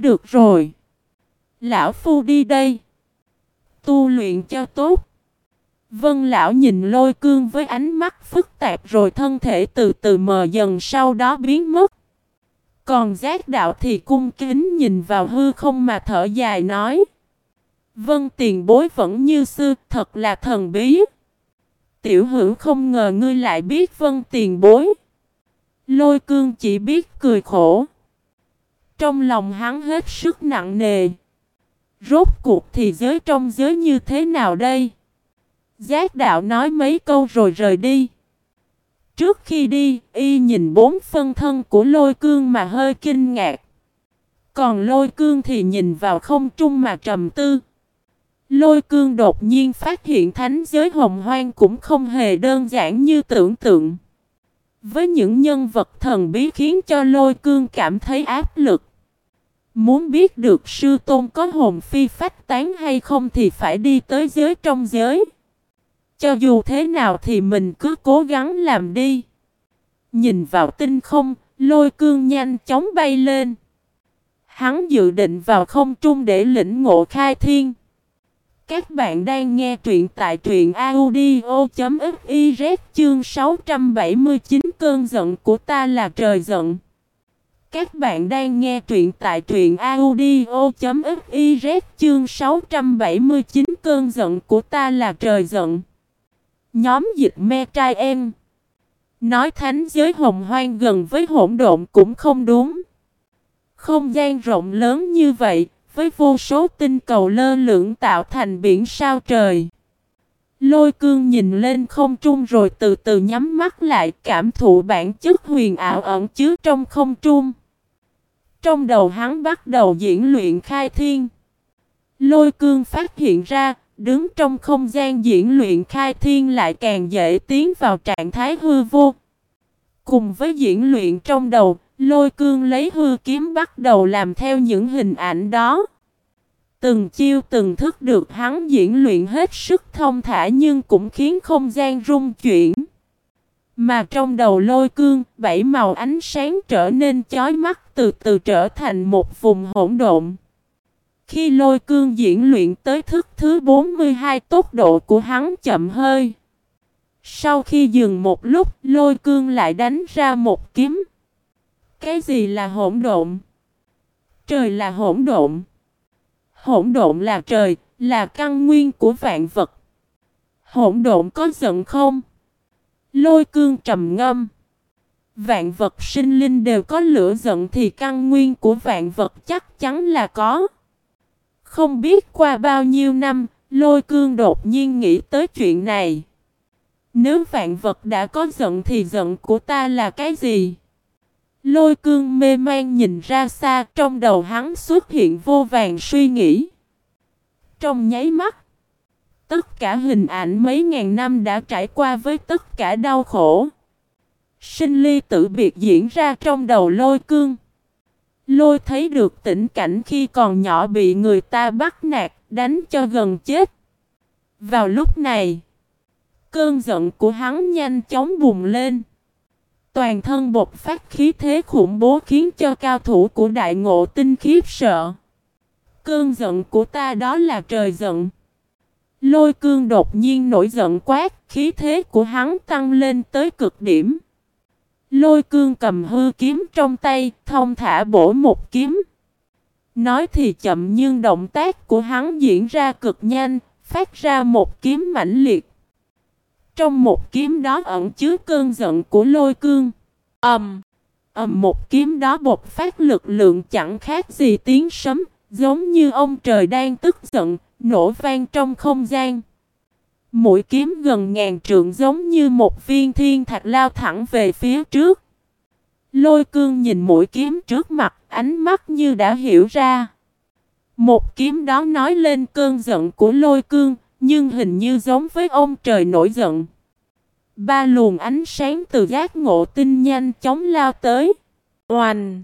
Được rồi. Lão Phu đi đây. Tu luyện cho tốt. Vân lão nhìn lôi cương với ánh mắt phức tạp rồi thân thể từ từ mờ dần sau đó biến mất. Còn giác đạo thì cung kính nhìn vào hư không mà thở dài nói. Vân tiền bối vẫn như xưa, thật là thần bí. Tiểu hữu không ngờ ngươi lại biết vân tiền bối. Lôi cương chỉ biết cười khổ. Trong lòng hắn hết sức nặng nề. Rốt cuộc thì giới trong giới như thế nào đây? Giác đạo nói mấy câu rồi rời đi. Trước khi đi, y nhìn bốn phân thân của lôi cương mà hơi kinh ngạc. Còn lôi cương thì nhìn vào không trung mà trầm tư. Lôi cương đột nhiên phát hiện thánh giới hồng hoang cũng không hề đơn giản như tưởng tượng. Với những nhân vật thần bí khiến cho lôi cương cảm thấy áp lực. Muốn biết được sư tôn có hồn phi phách tán hay không thì phải đi tới giới trong giới. Cho dù thế nào thì mình cứ cố gắng làm đi. Nhìn vào tinh không, lôi cương nhanh chóng bay lên. Hắn dự định vào không trung để lĩnh ngộ khai thiên. Các bạn đang nghe truyện tại truyện audio.fiz chương 679 cơn giận của ta là trời giận. Các bạn đang nghe truyện tại truyện audio.fiz chương 679 cơn giận của ta là trời giận. Nhóm dịch me trai em. Nói thánh giới hồng hoang gần với hỗn độn cũng không đúng. Không gian rộng lớn như vậy, với vô số tinh cầu lơ lửng tạo thành biển sao trời. Lôi cương nhìn lên không trung rồi từ từ nhắm mắt lại cảm thụ bản chất huyền ảo ẩn chứa trong không trung. Trong đầu hắn bắt đầu diễn luyện khai thiên. Lôi cương phát hiện ra, đứng trong không gian diễn luyện khai thiên lại càng dễ tiến vào trạng thái hư vô. Cùng với diễn luyện trong đầu, lôi cương lấy hư kiếm bắt đầu làm theo những hình ảnh đó. Từng chiêu từng thức được hắn diễn luyện hết sức thông thả nhưng cũng khiến không gian rung chuyển. Mà trong đầu lôi cương, bảy màu ánh sáng trở nên chói mắt từ từ trở thành một vùng hỗn độn. Khi lôi cương diễn luyện tới thức thứ 42 tốc độ của hắn chậm hơi. Sau khi dừng một lúc, lôi cương lại đánh ra một kiếm. Cái gì là hỗn độn? Trời là hỗn độn. Hỗn độn là trời, là căn nguyên của vạn vật. Hỗn độn có giận không? Lôi cương trầm ngâm. Vạn vật sinh linh đều có lửa giận thì căn nguyên của vạn vật chắc chắn là có. Không biết qua bao nhiêu năm, lôi cương đột nhiên nghĩ tới chuyện này. Nếu vạn vật đã có giận thì giận của ta là cái gì? Lôi cương mê man nhìn ra xa trong đầu hắn xuất hiện vô vàng suy nghĩ. Trong nháy mắt, tất cả hình ảnh mấy ngàn năm đã trải qua với tất cả đau khổ. Sinh ly tử biệt diễn ra trong đầu lôi cương. Lôi thấy được tỉnh cảnh khi còn nhỏ bị người ta bắt nạt, đánh cho gần chết. Vào lúc này, cơn giận của hắn nhanh chóng bùng lên. Toàn thân bộc phát khí thế khủng bố khiến cho cao thủ của đại ngộ tinh khiếp sợ. Cơn giận của ta đó là trời giận. Lôi cương đột nhiên nổi giận quát, khí thế của hắn tăng lên tới cực điểm. Lôi cương cầm hư kiếm trong tay, thông thả bổ một kiếm. Nói thì chậm nhưng động tác của hắn diễn ra cực nhanh, phát ra một kiếm mãnh liệt. Trong một kiếm đó ẩn chứa cơn giận của lôi cương. Ầm, um, ầm một kiếm đó bộc phát lực lượng chẳng khác gì tiếng sấm, giống như ông trời đang tức giận, nổ vang trong không gian. Mũi kiếm gần ngàn trượng giống như một viên thiên thạch lao thẳng về phía trước. Lôi cương nhìn mũi kiếm trước mặt, ánh mắt như đã hiểu ra. Một kiếm đó nói lên cơn giận của lôi cương, nhưng hình như giống với ông trời nổi giận. Ba luồng ánh sáng từ giác ngộ tinh nhanh chóng lao tới. Oanh!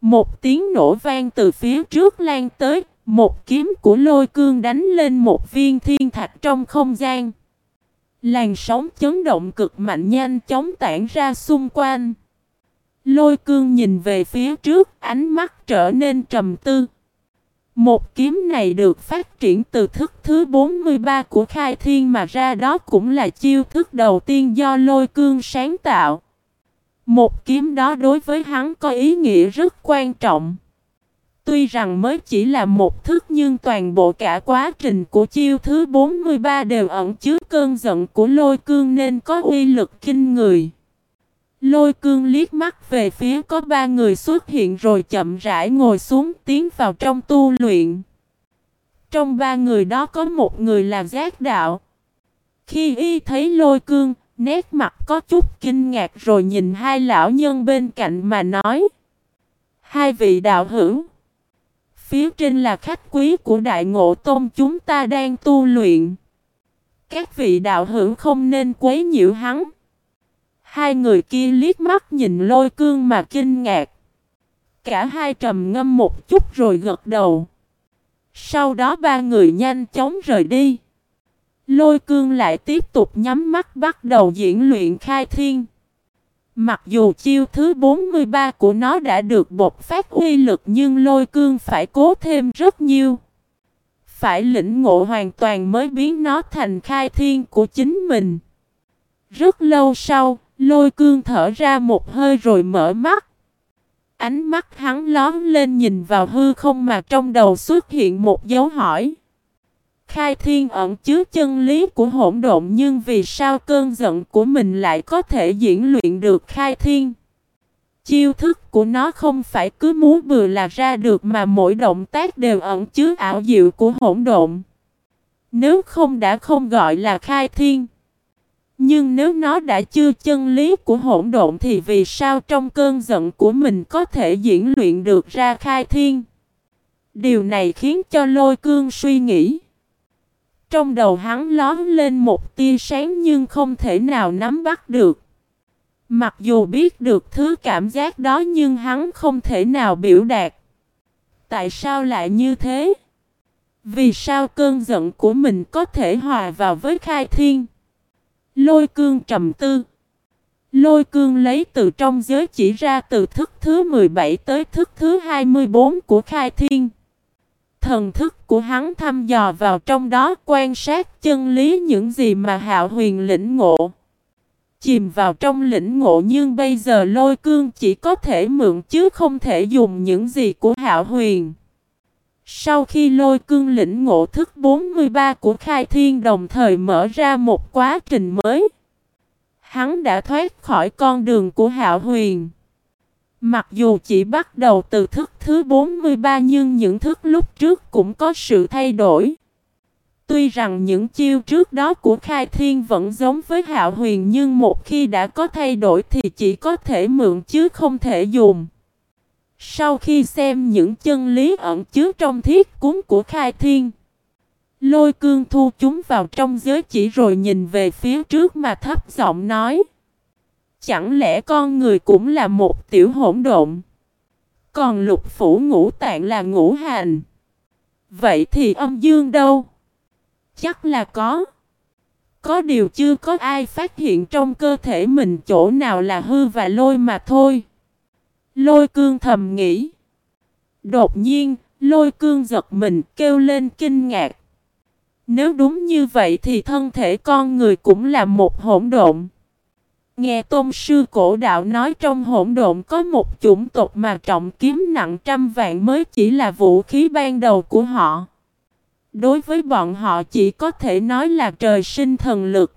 Một tiếng nổ vang từ phía trước lan tới, một kiếm của lôi cương đánh lên một viên thiên thạch trong không gian. Làn sóng chấn động cực mạnh nhanh chóng tản ra xung quanh. Lôi cương nhìn về phía trước, ánh mắt trở nên trầm tư. Một kiếm này được phát triển từ thức thứ 43 của khai thiên mà ra đó cũng là chiêu thức đầu tiên do lôi cương sáng tạo. Một kiếm đó đối với hắn có ý nghĩa rất quan trọng. Tuy rằng mới chỉ là một thức nhưng toàn bộ cả quá trình của chiêu thứ 43 đều ẩn chứa cơn giận của lôi cương nên có uy lực kinh người. Lôi cương liếc mắt về phía có ba người xuất hiện rồi chậm rãi ngồi xuống tiến vào trong tu luyện. Trong ba người đó có một người là giác đạo. Khi y thấy lôi cương, nét mặt có chút kinh ngạc rồi nhìn hai lão nhân bên cạnh mà nói. Hai vị đạo hữu. Phía trên là khách quý của đại ngộ tôn chúng ta đang tu luyện. Các vị đạo hữu không nên quấy nhiễu hắn. Hai người kia liếc mắt nhìn lôi cương mà kinh ngạc. Cả hai trầm ngâm một chút rồi gật đầu. Sau đó ba người nhanh chóng rời đi. Lôi cương lại tiếp tục nhắm mắt bắt đầu diễn luyện khai thiên. Mặc dù chiêu thứ 43 của nó đã được bộc phát uy lực nhưng lôi cương phải cố thêm rất nhiều. Phải lĩnh ngộ hoàn toàn mới biến nó thành khai thiên của chính mình. Rất lâu sau, lôi cương thở ra một hơi rồi mở mắt. Ánh mắt hắn lón lên nhìn vào hư không mà trong đầu xuất hiện một dấu hỏi. Khai thiên ẩn chứa chân lý của hỗn độn nhưng vì sao cơn giận của mình lại có thể diễn luyện được khai thiên? Chiêu thức của nó không phải cứ muốn vừa là ra được mà mỗi động tác đều ẩn chứa ảo diệu của hỗn độn. Nếu không đã không gọi là khai thiên. Nhưng nếu nó đã chưa chân lý của hỗn độn thì vì sao trong cơn giận của mình có thể diễn luyện được ra khai thiên? Điều này khiến cho lôi cương suy nghĩ. Trong đầu hắn lón lên một tia sáng nhưng không thể nào nắm bắt được. Mặc dù biết được thứ cảm giác đó nhưng hắn không thể nào biểu đạt. Tại sao lại như thế? Vì sao cơn giận của mình có thể hòa vào với khai thiên? Lôi cương trầm tư. Lôi cương lấy từ trong giới chỉ ra từ thức thứ 17 tới thức thứ 24 của khai thiên. Thần thức của hắn thăm dò vào trong đó quan sát chân lý những gì mà hạo huyền lĩnh ngộ. Chìm vào trong lĩnh ngộ nhưng bây giờ lôi cương chỉ có thể mượn chứ không thể dùng những gì của hạo huyền. Sau khi lôi cương lĩnh ngộ thức 43 của khai thiên đồng thời mở ra một quá trình mới. Hắn đã thoát khỏi con đường của hạo huyền. Mặc dù chỉ bắt đầu từ thức thứ 43 nhưng những thức lúc trước cũng có sự thay đổi. Tuy rằng những chiêu trước đó của Khai Thiên vẫn giống với Hạo Huyền nhưng một khi đã có thay đổi thì chỉ có thể mượn chứ không thể dùng. Sau khi xem những chân lý ẩn chứa trong thiết cúng của Khai Thiên, lôi cương thu chúng vào trong giới chỉ rồi nhìn về phía trước mà thấp giọng nói. Chẳng lẽ con người cũng là một tiểu hỗn độn? Còn lục phủ ngũ tạng là ngũ hành. Vậy thì âm dương đâu? Chắc là có. Có điều chưa có ai phát hiện trong cơ thể mình chỗ nào là hư và lôi mà thôi. Lôi cương thầm nghĩ. Đột nhiên, lôi cương giật mình kêu lên kinh ngạc. Nếu đúng như vậy thì thân thể con người cũng là một hỗn độn. Nghe tôn sư cổ đạo nói trong hỗn độn có một chủng tộc mà trọng kiếm nặng trăm vạn mới chỉ là vũ khí ban đầu của họ. Đối với bọn họ chỉ có thể nói là trời sinh thần lực.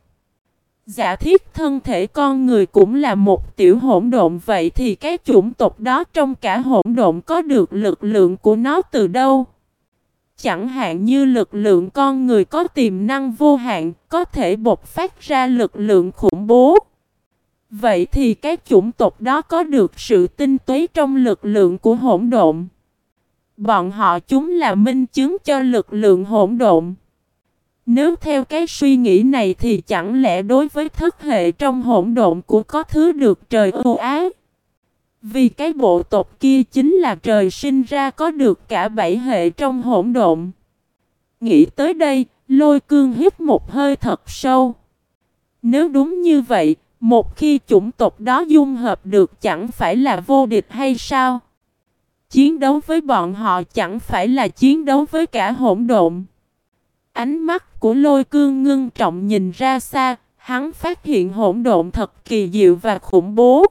Giả thiết thân thể con người cũng là một tiểu hỗn độn vậy thì cái chủng tộc đó trong cả hỗn độn có được lực lượng của nó từ đâu? Chẳng hạn như lực lượng con người có tiềm năng vô hạn, có thể bộc phát ra lực lượng khủng bố. Vậy thì các chủng tộc đó có được sự tinh túy trong lực lượng của hỗn độn. Bọn họ chúng là minh chứng cho lực lượng hỗn độn. Nếu theo cái suy nghĩ này thì chẳng lẽ đối với thức hệ trong hỗn độn của có thứ được trời ưu ái? Vì cái bộ tộc kia chính là trời sinh ra có được cả bảy hệ trong hỗn độn. Nghĩ tới đây, lôi cương hít một hơi thật sâu. Nếu đúng như vậy, một khi chủng tộc đó dung hợp được chẳng phải là vô địch hay sao? Chiến đấu với bọn họ chẳng phải là chiến đấu với cả hỗn độn. Ánh mắt của lôi cương ngưng trọng nhìn ra xa, hắn phát hiện hỗn độn thật kỳ diệu và khủng bố.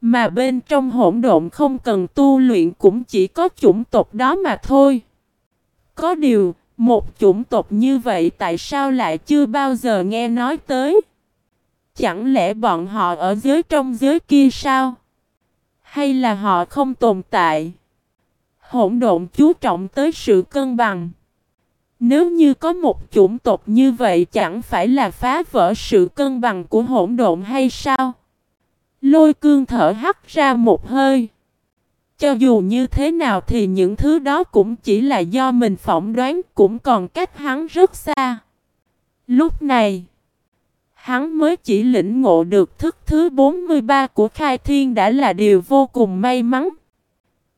Mà bên trong hỗn độn không cần tu luyện cũng chỉ có chủng tộc đó mà thôi. Có điều, một chủng tộc như vậy tại sao lại chưa bao giờ nghe nói tới? Chẳng lẽ bọn họ ở dưới trong giới kia sao? Hay là họ không tồn tại? Hỗn độn chú trọng tới sự cân bằng. Nếu như có một chủng tộc như vậy chẳng phải là phá vỡ sự cân bằng của hỗn độn hay sao? Lôi cương thở hắt ra một hơi. Cho dù như thế nào thì những thứ đó cũng chỉ là do mình phỏng đoán cũng còn cách hắn rất xa. Lúc này, hắn mới chỉ lĩnh ngộ được thức thứ 43 của Khai Thiên đã là điều vô cùng may mắn.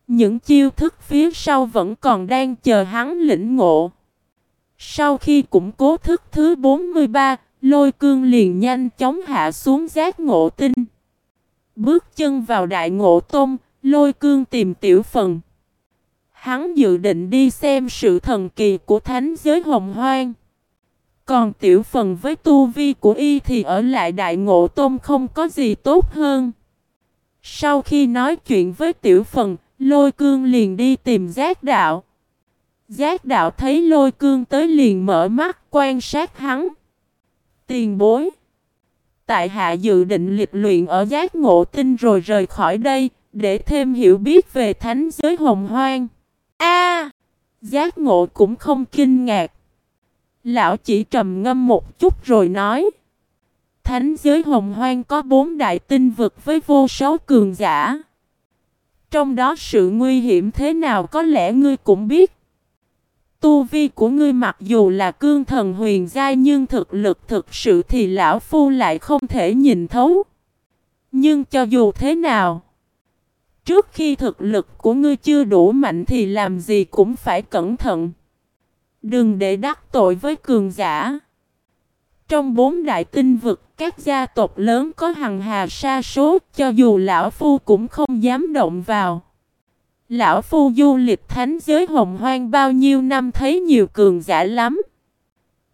Những chiêu thức phía sau vẫn còn đang chờ hắn lĩnh ngộ. Sau khi củng cố thức thứ 43, lôi cương liền nhanh chóng hạ xuống giác ngộ tinh. Bước chân vào đại ngộ tôm, lôi cương tìm tiểu phần. Hắn dự định đi xem sự thần kỳ của thánh giới hồng hoang. Còn tiểu phần với tu vi của y thì ở lại đại ngộ tôm không có gì tốt hơn. Sau khi nói chuyện với tiểu phần, lôi cương liền đi tìm giác đạo. Giác đạo thấy lôi cương tới liền mở mắt quan sát hắn. Tiền bối. Tại hạ dự định lịch luyện ở giác ngộ tinh rồi rời khỏi đây, để thêm hiểu biết về thánh giới hồng hoang. A, Giác ngộ cũng không kinh ngạc. Lão chỉ trầm ngâm một chút rồi nói. Thánh giới hồng hoang có bốn đại tinh vực với vô số cường giả. Trong đó sự nguy hiểm thế nào có lẽ ngươi cũng biết. Tu vi của ngươi mặc dù là cương thần huyền giai nhưng thực lực thực sự thì lão phu lại không thể nhìn thấu. Nhưng cho dù thế nào, trước khi thực lực của ngươi chưa đủ mạnh thì làm gì cũng phải cẩn thận. Đừng để đắc tội với cường giả. Trong bốn đại tinh vực, các gia tộc lớn có hằng hà sa số, cho dù lão phu cũng không dám động vào. Lão Phu du lịch thánh giới hồng hoang bao nhiêu năm thấy nhiều cường giả lắm.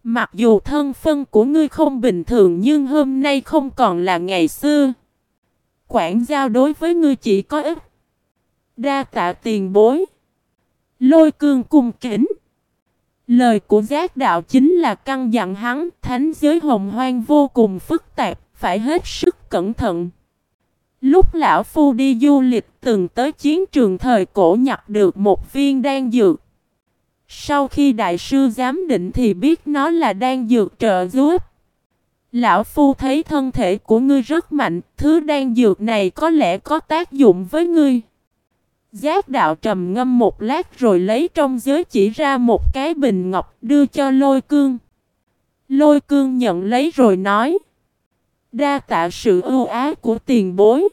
Mặc dù thân phân của ngươi không bình thường nhưng hôm nay không còn là ngày xưa. Quảng giao đối với ngươi chỉ có ít. Đa tạ tiền bối. Lôi cương cung kính. Lời của giác đạo chính là căn dặn hắn thánh giới hồng hoang vô cùng phức tạp, phải hết sức cẩn thận. Lúc lão phu đi du lịch từng tới chiến trường thời cổ nhặt được một viên đan dược. Sau khi đại sư giám định thì biết nó là đan dược trợ giúp. Lão phu thấy thân thể của ngươi rất mạnh, thứ đan dược này có lẽ có tác dụng với ngươi. Giác đạo trầm ngâm một lát rồi lấy trong giới chỉ ra một cái bình ngọc đưa cho lôi cương. Lôi cương nhận lấy rồi nói. Đa tạ sự ưu ái của tiền bối.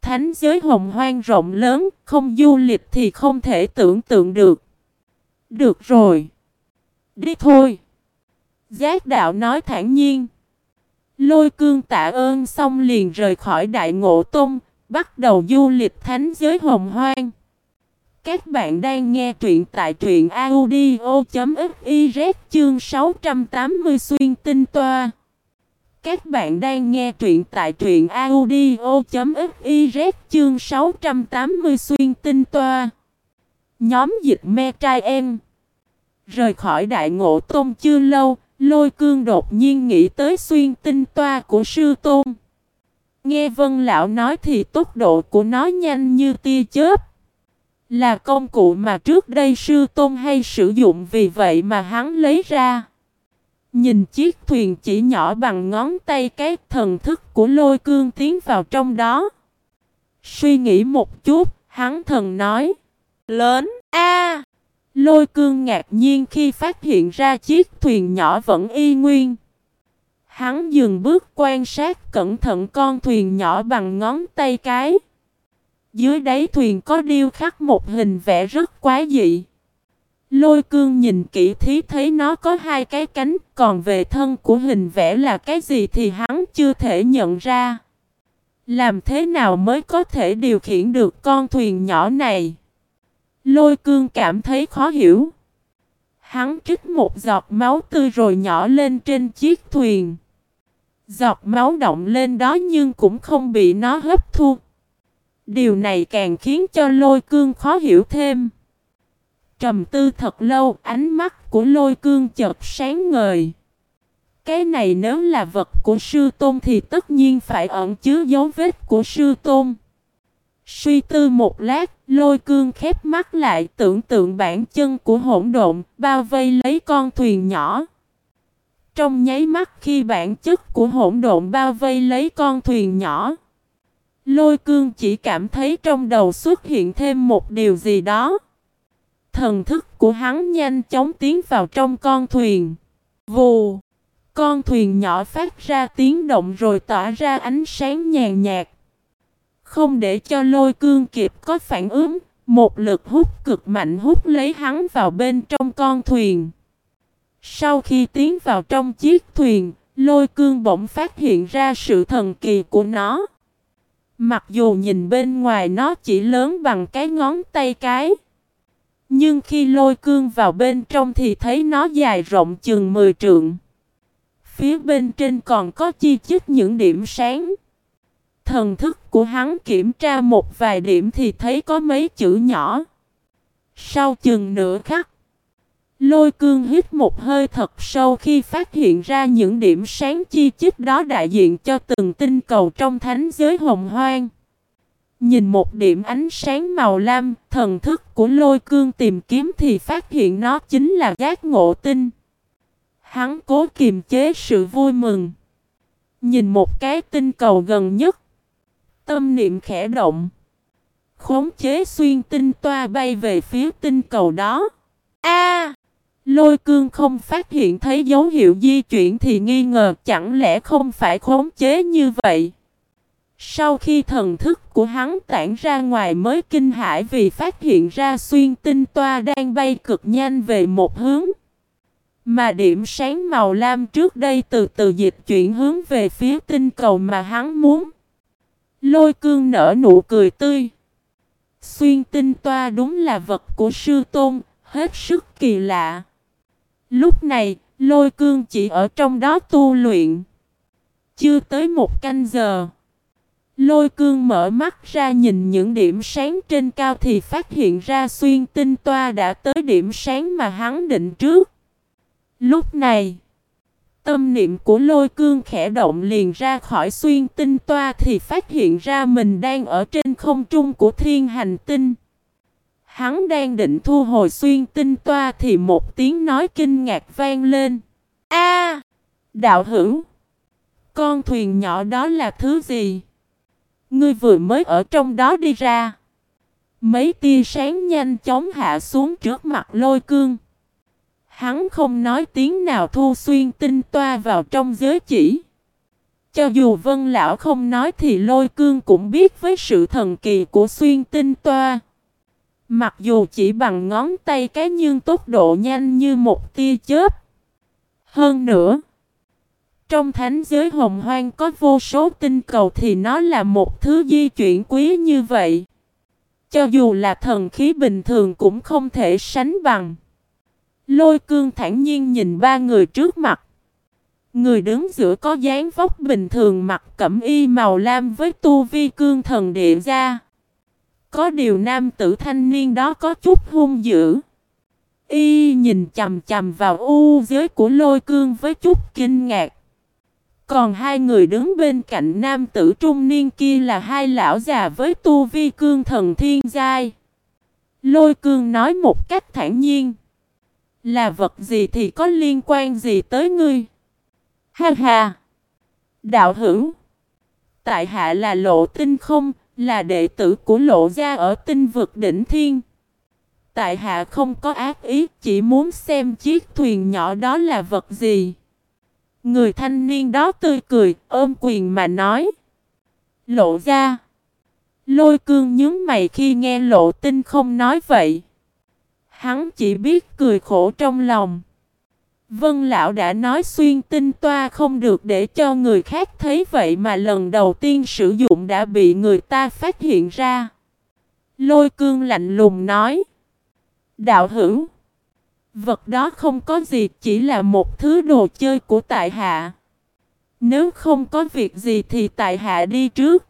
Thánh giới hồng hoang rộng lớn, không du lịch thì không thể tưởng tượng được. Được rồi. Đi thôi. Giác đạo nói thản nhiên. Lôi cương tạ ơn xong liền rời khỏi đại ngộ tông, bắt đầu du lịch thánh giới hồng hoang. Các bạn đang nghe truyện tại truyện audio.fiz chương 680 xuyên tinh toa. Các bạn đang nghe truyện tại truyện audio.fiz chương 680 xuyên tinh toa. Nhóm dịch me trai em. Rời khỏi đại ngộ tôn chưa lâu, lôi cương đột nhiên nghĩ tới xuyên tinh toa của sư tôn. Nghe vân lão nói thì tốc độ của nó nhanh như tia chớp. Là công cụ mà trước đây sư tôn hay sử dụng vì vậy mà hắn lấy ra. Nhìn chiếc thuyền chỉ nhỏ bằng ngón tay cái thần thức của lôi cương tiến vào trong đó. Suy nghĩ một chút, hắn thần nói. Lớn, a Lôi cương ngạc nhiên khi phát hiện ra chiếc thuyền nhỏ vẫn y nguyên. Hắn dừng bước quan sát cẩn thận con thuyền nhỏ bằng ngón tay cái. Dưới đáy thuyền có điêu khắc một hình vẽ rất quá dị. Lôi cương nhìn kỹ thí thấy nó có hai cái cánh, còn về thân của hình vẽ là cái gì thì hắn chưa thể nhận ra. Làm thế nào mới có thể điều khiển được con thuyền nhỏ này? Lôi cương cảm thấy khó hiểu. Hắn trích một giọt máu tươi rồi nhỏ lên trên chiếc thuyền. Giọt máu động lên đó nhưng cũng không bị nó hấp thu. Điều này càng khiến cho lôi cương khó hiểu thêm. Trầm tư thật lâu, ánh mắt của lôi cương chợt sáng ngời. Cái này nếu là vật của sư tôn thì tất nhiên phải ẩn chứa dấu vết của sư tôn. Suy tư một lát, lôi cương khép mắt lại tưởng tượng bản chân của hỗn độn, bao vây lấy con thuyền nhỏ. Trong nháy mắt khi bản chất của hỗn độn bao vây lấy con thuyền nhỏ, lôi cương chỉ cảm thấy trong đầu xuất hiện thêm một điều gì đó. Thần thức của hắn nhanh chóng tiến vào trong con thuyền. Vù! Con thuyền nhỏ phát ra tiếng động rồi tỏa ra ánh sáng nhàn nhạt. Không để cho lôi cương kịp có phản ứng, một lực hút cực mạnh hút lấy hắn vào bên trong con thuyền. Sau khi tiến vào trong chiếc thuyền, lôi cương bỗng phát hiện ra sự thần kỳ của nó. Mặc dù nhìn bên ngoài nó chỉ lớn bằng cái ngón tay cái. Nhưng khi lôi cương vào bên trong thì thấy nó dài rộng chừng 10 trượng. Phía bên trên còn có chi chít những điểm sáng. Thần thức của hắn kiểm tra một vài điểm thì thấy có mấy chữ nhỏ. Sau chừng nửa khắc, lôi cương hít một hơi thật sâu khi phát hiện ra những điểm sáng chi chít đó đại diện cho từng tinh cầu trong thánh giới hồng hoang. Nhìn một điểm ánh sáng màu lam, thần thức của lôi cương tìm kiếm thì phát hiện nó chính là gác ngộ tinh. Hắn cố kiềm chế sự vui mừng. Nhìn một cái tinh cầu gần nhất. Tâm niệm khẽ động. Khống chế xuyên tinh toa bay về phía tinh cầu đó. A! Lôi cương không phát hiện thấy dấu hiệu di chuyển thì nghi ngờ chẳng lẽ không phải khống chế như vậy. Sau khi thần thức của hắn tản ra ngoài mới kinh hãi vì phát hiện ra xuyên tinh toa đang bay cực nhanh về một hướng. Mà điểm sáng màu lam trước đây từ từ dịch chuyển hướng về phía tinh cầu mà hắn muốn. Lôi cương nở nụ cười tươi. Xuyên tinh toa đúng là vật của sư tôn, hết sức kỳ lạ. Lúc này, lôi cương chỉ ở trong đó tu luyện. Chưa tới một canh giờ. Lôi cương mở mắt ra nhìn những điểm sáng trên cao thì phát hiện ra xuyên tinh toa đã tới điểm sáng mà hắn định trước. Lúc này, tâm niệm của lôi cương khẽ động liền ra khỏi xuyên tinh toa thì phát hiện ra mình đang ở trên không trung của thiên hành tinh. Hắn đang định thu hồi xuyên tinh toa thì một tiếng nói kinh ngạc vang lên. A, Đạo hữu! Con thuyền nhỏ đó là thứ gì? Ngươi vừa mới ở trong đó đi ra. Mấy tia sáng nhanh chóng hạ xuống trước mặt lôi cương. Hắn không nói tiếng nào thu xuyên tinh toa vào trong giới chỉ. Cho dù vân lão không nói thì lôi cương cũng biết với sự thần kỳ của xuyên tinh toa. Mặc dù chỉ bằng ngón tay cái nhưng tốc độ nhanh như một tia chớp. Hơn nữa, trong thánh giới hồng hoang có vô số tinh cầu thì nó là một thứ di chuyển quý như vậy. Cho dù là thần khí bình thường cũng không thể sánh bằng. Lôi cương thản nhiên nhìn ba người trước mặt. Người đứng giữa có dáng vóc bình thường mặc cẩm y màu lam với tu vi cương thần địa ra. Có điều nam tử thanh niên đó có chút hung dữ. Y nhìn chầm chầm vào u giới của lôi cương với chút kinh ngạc. Còn hai người đứng bên cạnh nam tử trung niên kia là hai lão già với tu vi cương thần thiên giai. Lôi cương nói một cách thản nhiên. Là vật gì thì có liên quan gì tới ngươi? Ha ha! Đạo hữu! Tại hạ là lộ tinh không, là đệ tử của lộ gia ở tinh vực đỉnh thiên. Tại hạ không có ác ý, chỉ muốn xem chiếc thuyền nhỏ đó là vật gì. Người thanh niên đó tươi cười, ôm quyền mà nói. Lộ gia, Lôi cương nhướng mày khi nghe lộ tinh không nói vậy. Hắn chỉ biết cười khổ trong lòng. Vân Lão đã nói xuyên tinh toa không được để cho người khác thấy vậy mà lần đầu tiên sử dụng đã bị người ta phát hiện ra. Lôi cương lạnh lùng nói. Đạo hữu. Vật đó không có gì chỉ là một thứ đồ chơi của tại hạ. Nếu không có việc gì thì tại hạ đi trước.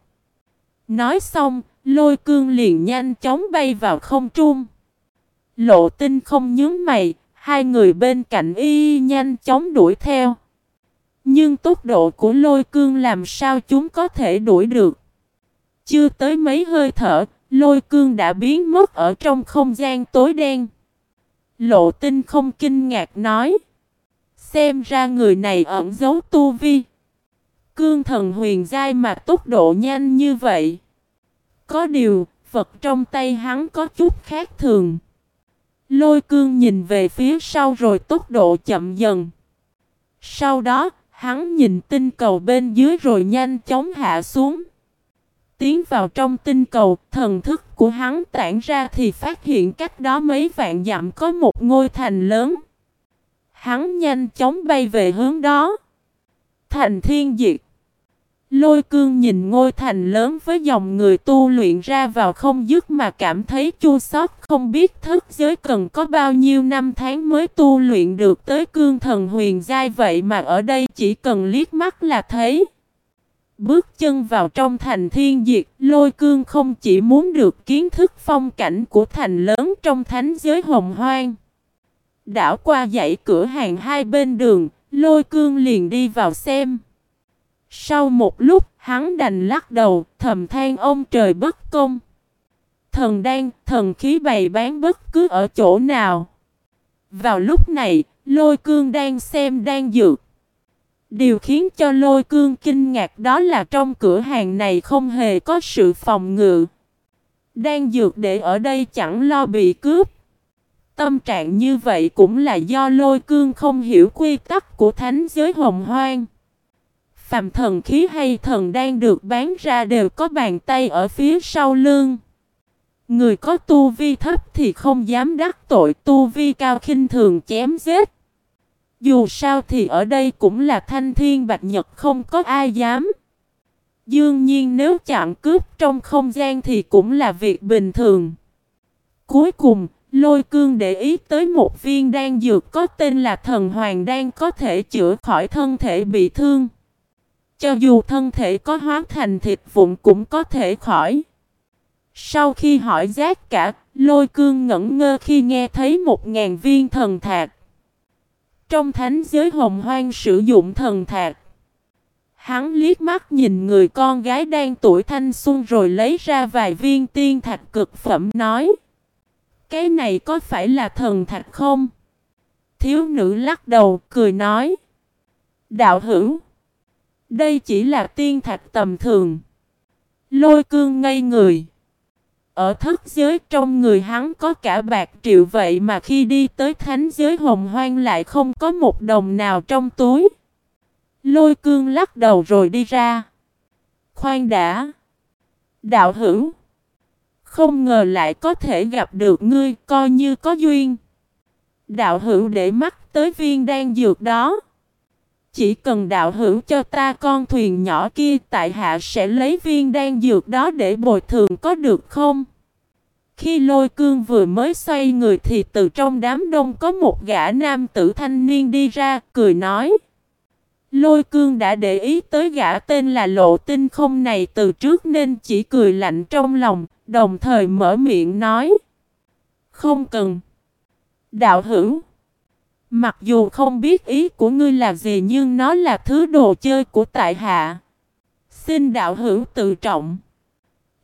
Nói xong, lôi cương liền nhanh chóng bay vào không trung. Lộ tinh không nhướng mày, hai người bên cạnh y nhanh chóng đuổi theo. Nhưng tốc độ của lôi cương làm sao chúng có thể đuổi được. Chưa tới mấy hơi thở, lôi cương đã biến mất ở trong không gian tối đen. Lộ tinh không kinh ngạc nói. Xem ra người này ẩn giấu tu vi. Cương thần huyền giai mà tốc độ nhanh như vậy. Có điều, vật trong tay hắn có chút khác thường. Lôi cương nhìn về phía sau rồi tốc độ chậm dần. Sau đó, hắn nhìn tinh cầu bên dưới rồi nhanh chóng hạ xuống. Tiến vào trong tinh cầu, thần thức của hắn tản ra thì phát hiện cách đó mấy vạn dặm có một ngôi thành lớn. Hắn nhanh chóng bay về hướng đó. Thành thiên diệt. Lôi cương nhìn ngôi thành lớn với dòng người tu luyện ra vào không dứt mà cảm thấy chua xót không biết thức giới cần có bao nhiêu năm tháng mới tu luyện được tới cương thần huyền giai vậy mà ở đây chỉ cần liếc mắt là thấy. Bước chân vào trong thành thiên diệt, lôi cương không chỉ muốn được kiến thức phong cảnh của thành lớn trong thánh giới hồng hoang. Đảo qua dãy cửa hàng hai bên đường, lôi cương liền đi vào xem. Sau một lúc, hắn đành lắc đầu, thầm than ông trời bất công. Thần đang, thần khí bày bán bất cứ ở chỗ nào. Vào lúc này, lôi cương đang xem đang dược. Điều khiến cho lôi cương kinh ngạc đó là trong cửa hàng này không hề có sự phòng ngự. Đang dược để ở đây chẳng lo bị cướp. Tâm trạng như vậy cũng là do lôi cương không hiểu quy tắc của thánh giới hồng hoang. Phàm thần khí hay thần đang được bán ra đều có bàn tay ở phía sau lưng. Người có tu vi thấp thì không dám đắc tội tu vi cao khinh thường chém giết. Dù sao thì ở đây cũng là thanh thiên bạch nhật không có ai dám. dương nhiên nếu chặn cướp trong không gian thì cũng là việc bình thường. Cuối cùng, lôi cương để ý tới một viên đan dược có tên là thần hoàng đan có thể chữa khỏi thân thể bị thương. Cho dù thân thể có hóa thành thịt vụn cũng có thể khỏi. Sau khi hỏi giác cả, lôi cương ngẩn ngơ khi nghe thấy một ngàn viên thần thạch. Trong thánh giới hồng hoang sử dụng thần thạch. Hắn liếc mắt nhìn người con gái đang tuổi thanh xuân rồi lấy ra vài viên tiên thạch cực phẩm nói. Cái này có phải là thần thạch không? Thiếu nữ lắc đầu cười nói. Đạo hữu. Đây chỉ là tiên thạch tầm thường. Lôi cương ngây người. Ở thất giới trong người hắn có cả bạc triệu vậy mà khi đi tới thánh giới hồng hoang lại không có một đồng nào trong túi. Lôi cương lắc đầu rồi đi ra. Khoan đã. Đạo hữu. Không ngờ lại có thể gặp được ngươi, coi như có duyên. Đạo hữu để mắt tới viên đan dược đó. Chỉ cần đạo hữu cho ta con thuyền nhỏ kia tại hạ sẽ lấy viên đan dược đó để bồi thường có được không? Khi lôi cương vừa mới xoay người thì từ trong đám đông có một gã nam tử thanh niên đi ra, cười nói. Lôi cương đã để ý tới gã tên là lộ tinh không này từ trước nên chỉ cười lạnh trong lòng, đồng thời mở miệng nói. Không cần. Đạo hữu. Mặc dù không biết ý của ngươi là gì nhưng nó là thứ đồ chơi của tại hạ. Xin đạo hữu tự trọng.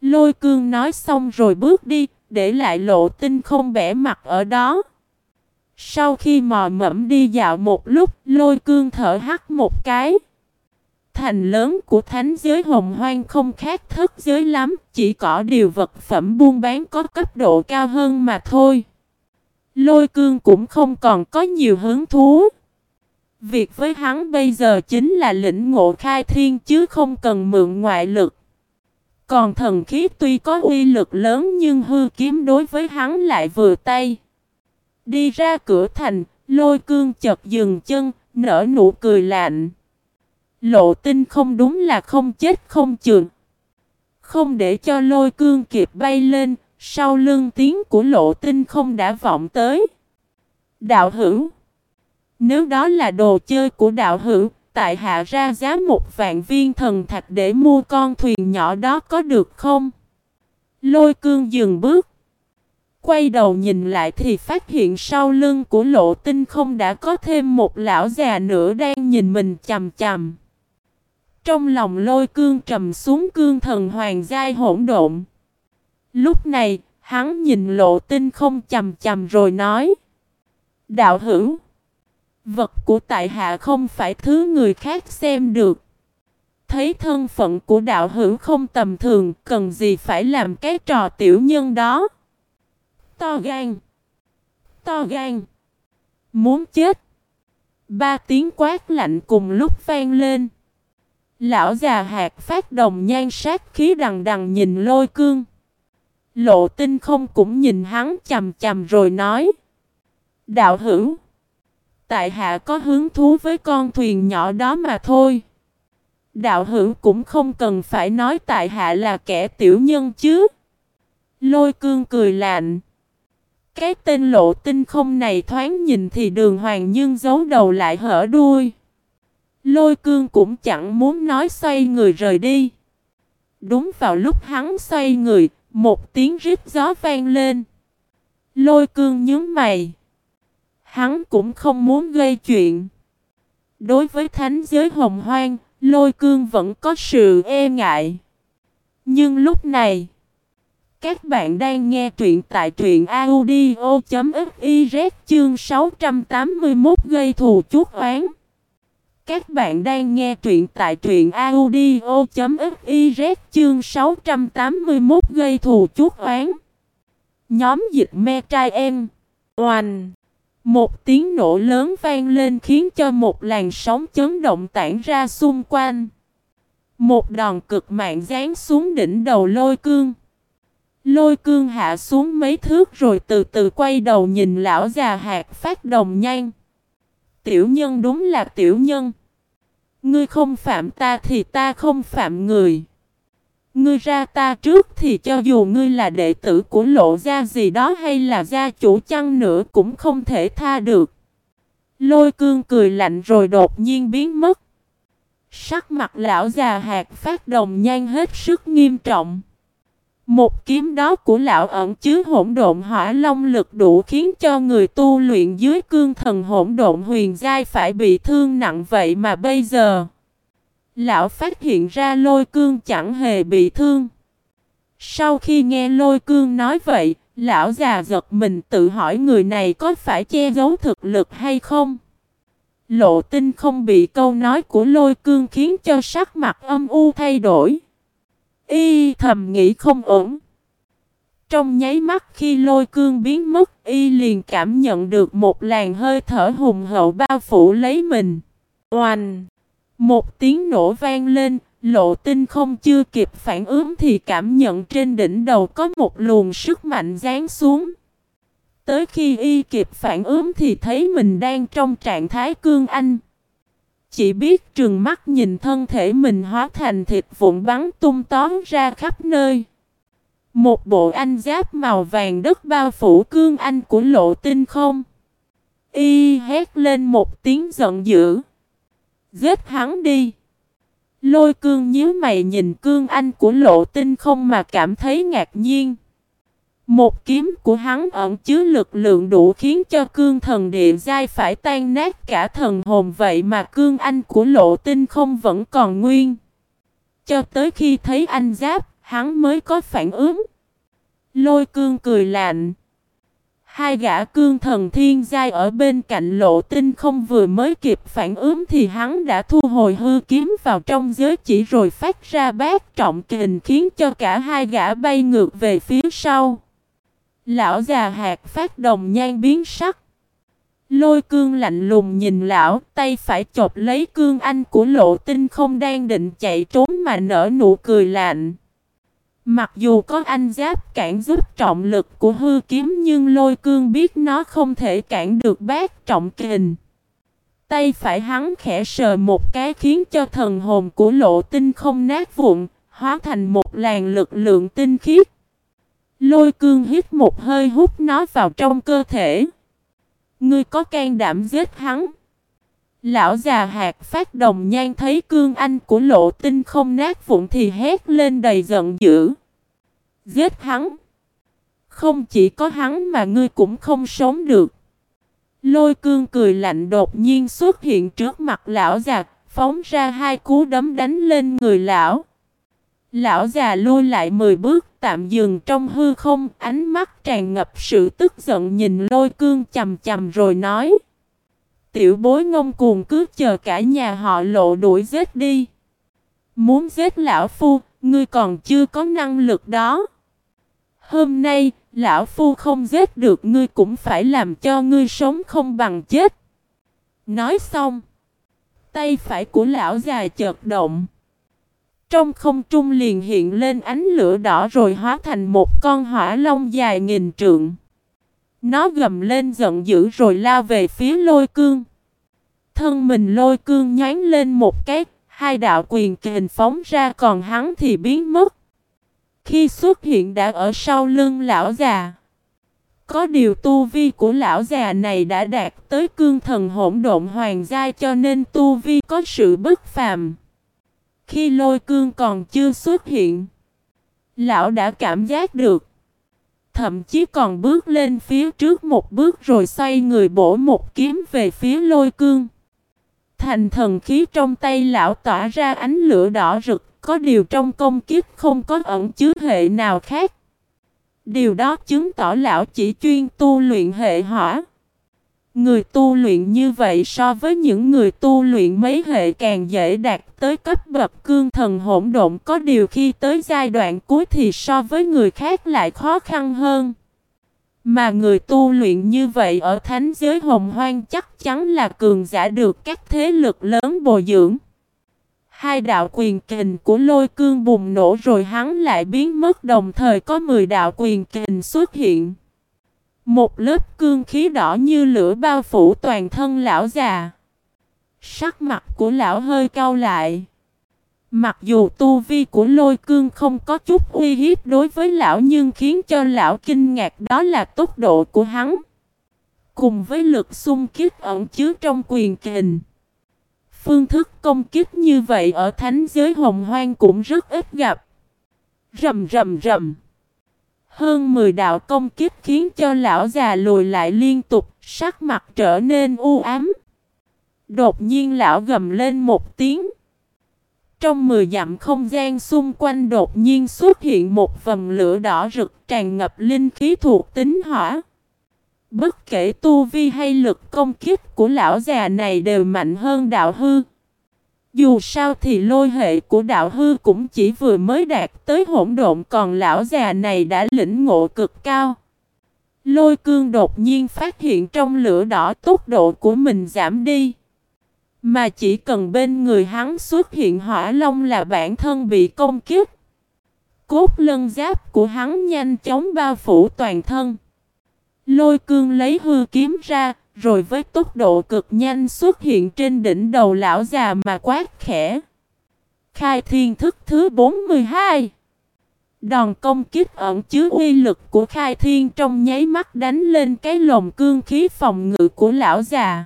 Lôi cương nói xong rồi bước đi, để lại lộ tinh không bẻ mặt ở đó. Sau khi mò mẫm đi dạo một lúc, lôi cương thở hắt một cái. Thành lớn của thánh giới hồng hoang không khác thất giới lắm, chỉ có điều vật phẩm buôn bán có cấp độ cao hơn mà thôi. Lôi cương cũng không còn có nhiều hứng thú. Việc với hắn bây giờ chính là lĩnh ngộ khai thiên chứ không cần mượn ngoại lực. Còn thần khí tuy có uy lực lớn nhưng hư kiếm đối với hắn lại vừa tay. Đi ra cửa thành, Lôi cương chật dừng chân, nở nụ cười lạnh. Lộ tinh không đúng là không chết không chừng. Không để cho lôi cương kịp bay lên, sau lưng tiếng của lộ tinh không đã vọng tới. Đạo hữu Nếu đó là đồ chơi của đạo hữu, tại hạ ra giá một vạn viên thần thạch để mua con thuyền nhỏ đó có được không? Lôi cương dừng bước. Quay đầu nhìn lại thì phát hiện sau lưng của lộ tinh không đã có thêm một lão già nữa đang nhìn mình chầm chầm. Trong lòng lôi cương trầm xuống cương thần hoàng giai hỗn độn. Lúc này, hắn nhìn lộ tinh không chầm chầm rồi nói. Đạo hữu, vật của tại hạ không phải thứ người khác xem được. Thấy thân phận của đạo hữu không tầm thường, cần gì phải làm cái trò tiểu nhân đó. To gan. To gan. Muốn chết. Ba tiếng quát lạnh cùng lúc vang lên. Lão già hạt phát đồng nhan sát khí đằng đằng nhìn lôi cương. Lộ tinh không cũng nhìn hắn chầm chầm rồi nói. Đạo hữu. Tại hạ có hứng thú với con thuyền nhỏ đó mà thôi. Đạo hữu cũng không cần phải nói tại hạ là kẻ tiểu nhân chứ. Lôi cương cười lạnh. Cái tên lộ tinh không này thoáng nhìn thì đường hoàng nhưng giấu đầu lại hở đuôi. Lôi cương cũng chẳng muốn nói xoay người rời đi. Đúng vào lúc hắn xoay người, một tiếng rít gió vang lên. Lôi cương nhớ mày. Hắn cũng không muốn gây chuyện. Đối với thánh giới hồng hoang, lôi cương vẫn có sự e ngại. Nhưng lúc này, các bạn đang nghe truyện tại truyện audio.fiz chương 681 gây thù chuốc oán. Các bạn đang nghe truyện tại truyện audio.fiz chương 681 gây thù chuốc oán. Nhóm dịch me trai em. Oanh. Một tiếng nổ lớn vang lên khiến cho một làn sóng chấn động tản ra xung quanh. Một đòn cực mạnh giáng xuống đỉnh đầu lôi cương. Lôi cương hạ xuống mấy thước rồi từ từ quay đầu nhìn lão già hạt phát đồng nhanh Tiểu nhân đúng là tiểu nhân. Ngươi không phạm ta thì ta không phạm người. Ngươi ra ta trước thì cho dù ngươi là đệ tử của lộ gia gì đó hay là gia chủ chăng nữa cũng không thể tha được. Lôi cương cười lạnh rồi đột nhiên biến mất. Sắc mặt lão già hạt phát đồng nhan hết sức nghiêm trọng. Một kiếm đó của lão ẩn chứa hỗn độn hỏa long lực đủ khiến cho người tu luyện dưới cương thần hỗn độn huyền giai phải bị thương nặng vậy mà bây giờ, Lão phát hiện ra lôi cương chẳng hề bị thương. Sau khi nghe lôi cương nói vậy, Lão già giật mình tự hỏi người này có phải che giấu thực lực hay không? Lộ tinh không bị câu nói của lôi cương khiến cho sắc mặt âm u thay đổi. Y thầm nghĩ không ổn. Trong nháy mắt khi lôi cương biến mất, y liền cảm nhận được một làn hơi thở hùng hậu bao phủ lấy mình. Oanh! Một tiếng nổ vang lên, lộ tinh không chưa kịp phản ứng thì cảm nhận trên đỉnh đầu có một luồng sức mạnh giáng xuống. Tới khi y kịp phản ứng thì thấy mình đang trong trạng thái cương anh. Chỉ biết trừng mắt nhìn thân thể mình hóa thành thịt vụn bắn tung tóm ra khắp nơi. Một bộ anh giáp màu vàng đất bao phủ cương anh của lộ tinh không. Y hét lên một tiếng giận dữ. Giết hắn đi. Lôi cương nhíu mày nhìn cương anh của lộ tinh không mà cảm thấy ngạc nhiên. Một kiếm của hắn ẩn chứa lực lượng đủ khiến cho cương thần địa giai phải tan nát cả thần hồn vậy mà cương anh của lộ tinh không vẫn còn nguyên. Cho tới khi thấy anh giáp, hắn mới có phản ứng. Lôi cương cười lạnh. Hai gã cương thần thiên giai ở bên cạnh lộ tinh không vừa mới kịp phản ứng thì hắn đã thu hồi hư kiếm vào trong giới chỉ rồi phát ra bát trọng kình khiến cho cả hai gã bay ngược về phía sau. Lão già hạt phát đồng nhan biến sắc. Lôi cương lạnh lùng nhìn lão, tay phải chộp lấy cương anh của lộ tinh không đang định chạy trốn mà nở nụ cười lạnh. Mặc dù có anh giáp cản giúp trọng lực của hư kiếm nhưng lôi cương biết nó không thể cản được bát trọng kình. Tay phải hắn khẽ sờ một cái khiến cho thần hồn của lộ tinh không nát vụn, hóa thành một làn lực lượng tinh khiết. Lôi cương hít một hơi hút nó vào trong cơ thể. Ngươi có can đảm giết hắn. Lão già hạt phát đồng nhan thấy cương anh của lộ tinh không nát vụn thì hét lên đầy giận dữ. Giết hắn. Không chỉ có hắn mà ngươi cũng không sống được. Lôi cương cười lạnh đột nhiên xuất hiện trước mặt lão già, phóng ra hai cú đấm đánh lên người lão. Lão già lôi lại 10 bước tạm dừng trong hư không, ánh mắt tràn ngập sự tức giận nhìn lôi cương chầm chầm rồi nói. Tiểu bối ngông cuồng cứ chờ cả nhà họ lộ đuổi giết đi. Muốn giết lão phu, ngươi còn chưa có năng lực đó. Hôm nay, lão phu không giết được ngươi cũng phải làm cho ngươi sống không bằng chết. Nói xong, tay phải của lão già chợt động. Trong không trung liền hiện lên ánh lửa đỏ rồi hóa thành một con hỏa long dài nghìn trượng. Nó gầm lên giận dữ rồi lao về phía lôi cương. Thân mình lôi cương nhánh lên một cái, hai đạo quyền kình phóng ra còn hắn thì biến mất. Khi xuất hiện đã ở sau lưng lão già. Có điều tu vi của lão già này đã đạt tới cương thần hỗn độn hoàng gia cho nên tu vi có sự bất phàm. Khi lôi cương còn chưa xuất hiện, lão đã cảm giác được. Thậm chí còn bước lên phía trước một bước rồi xoay người bổ một kiếm về phía lôi cương. Thành thần khí trong tay lão tỏa ra ánh lửa đỏ rực, có điều trong công kiếp không có ẩn chứa hệ nào khác. Điều đó chứng tỏ lão chỉ chuyên tu luyện hệ hỏa. Người tu luyện như vậy so với những người tu luyện mấy hệ càng dễ đạt tới cấp bậc cương thần hỗn độn, có điều khi tới giai đoạn cuối thì so với người khác lại khó khăn hơn. Mà người tu luyện như vậy ở thánh giới hồng hoang chắc chắn là cường giả được các thế lực lớn bồi dưỡng. Hai đạo quyền kình của lôi cương bùng nổ rồi hắn lại biến mất, đồng thời có 10 đạo quyền kình xuất hiện. Một lớp cương khí đỏ như lửa bao phủ toàn thân lão già. Sắc mặt của lão hơi cau lại. Mặc dù tu vi của lôi cương không có chút uy hiếp đối với lão nhưng khiến cho lão kinh ngạc đó là tốc độ của hắn. Cùng với lực xung kích ẩn chứa trong quyền kình. Phương thức công kích như vậy ở thánh giới hồng hoang cũng rất ít gặp. Rầm rầm rầm. Hơn 10 đạo công kích khiến cho lão già lùi lại liên tục, sắc mặt trở nên u ám. Đột nhiên lão gầm lên một tiếng. Trong 10 dặm không gian xung quanh đột nhiên xuất hiện một vầng lửa đỏ rực tràn ngập linh khí thuộc tính hỏa. Bất kể tu vi hay lực công kích của lão già này đều mạnh hơn đạo hư. Dù sao thì lôi hệ của đạo hư cũng chỉ vừa mới đạt tới hỗn độn còn lão già này đã lĩnh ngộ cực cao. Lôi cương đột nhiên phát hiện trong lửa đỏ tốc độ của mình giảm đi. Mà chỉ cần bên người hắn xuất hiện hỏa long là bản thân bị công kiếp. Cốt lân giáp của hắn nhanh chóng bao phủ toàn thân. Lôi cương lấy hư kiếm ra, rồi với tốc độ cực nhanh xuất hiện trên đỉnh đầu lão già mà quát khẽ. Khai thiên thức thứ 42 Đòn công kích ẩn chứa uy lực của khai thiên trong nháy mắt đánh lên cái lồng cương khí phòng ngự của lão già.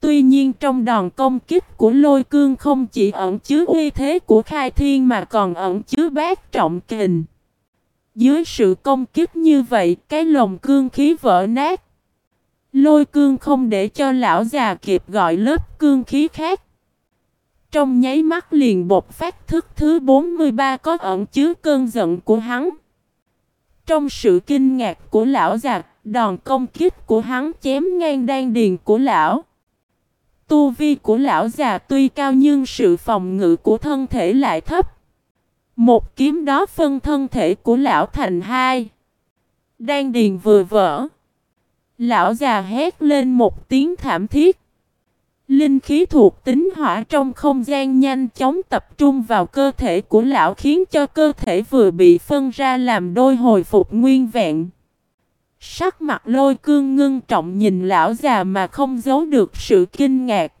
Tuy nhiên trong đòn công kích của lôi cương không chỉ ẩn chứa uy thế của khai thiên mà còn ẩn chứa bát trọng kình. Dưới sự công kích như vậy, cái lồng cương khí vỡ nát. Lôi cương không để cho lão già kịp gọi lớp cương khí khác. Trong nháy mắt liền bột phát thức thứ 43 có ẩn chứa cơn giận của hắn. Trong sự kinh ngạc của lão già, đòn công kích của hắn chém ngang đan điền của lão. Tu vi của lão già tuy cao nhưng sự phòng ngự của thân thể lại thấp. Một kiếm đó phân thân thể của lão thành hai. Đan điền vừa vỡ. Lão già hét lên một tiếng thảm thiết. Linh khí thuộc tính hỏa trong không gian nhanh chóng tập trung vào cơ thể của lão khiến cho cơ thể vừa bị phân ra làm đôi hồi phục nguyên vẹn. Sắc mặt lôi cương ngưng trọng nhìn lão già mà không giấu được sự kinh ngạc.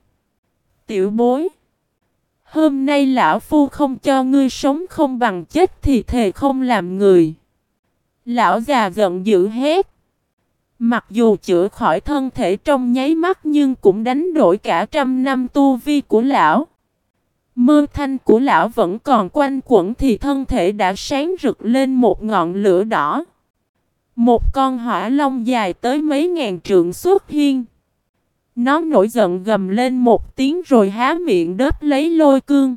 Tiểu bối. Hôm nay lão phu không cho ngươi sống không bằng chết thì thề không làm người. Lão già giận dữ hét. Mặc dù chữa khỏi thân thể trong nháy mắt nhưng cũng đánh đổi cả trăm năm tu vi của lão. Mơ thanh của lão vẫn còn quanh quẩn thì thân thể đã sáng rực lên một ngọn lửa đỏ. Một con hỏa long dài tới mấy ngàn trượng xuất hiên. Nó nổi giận gầm lên một tiếng rồi há miệng đớp lấy lôi cương.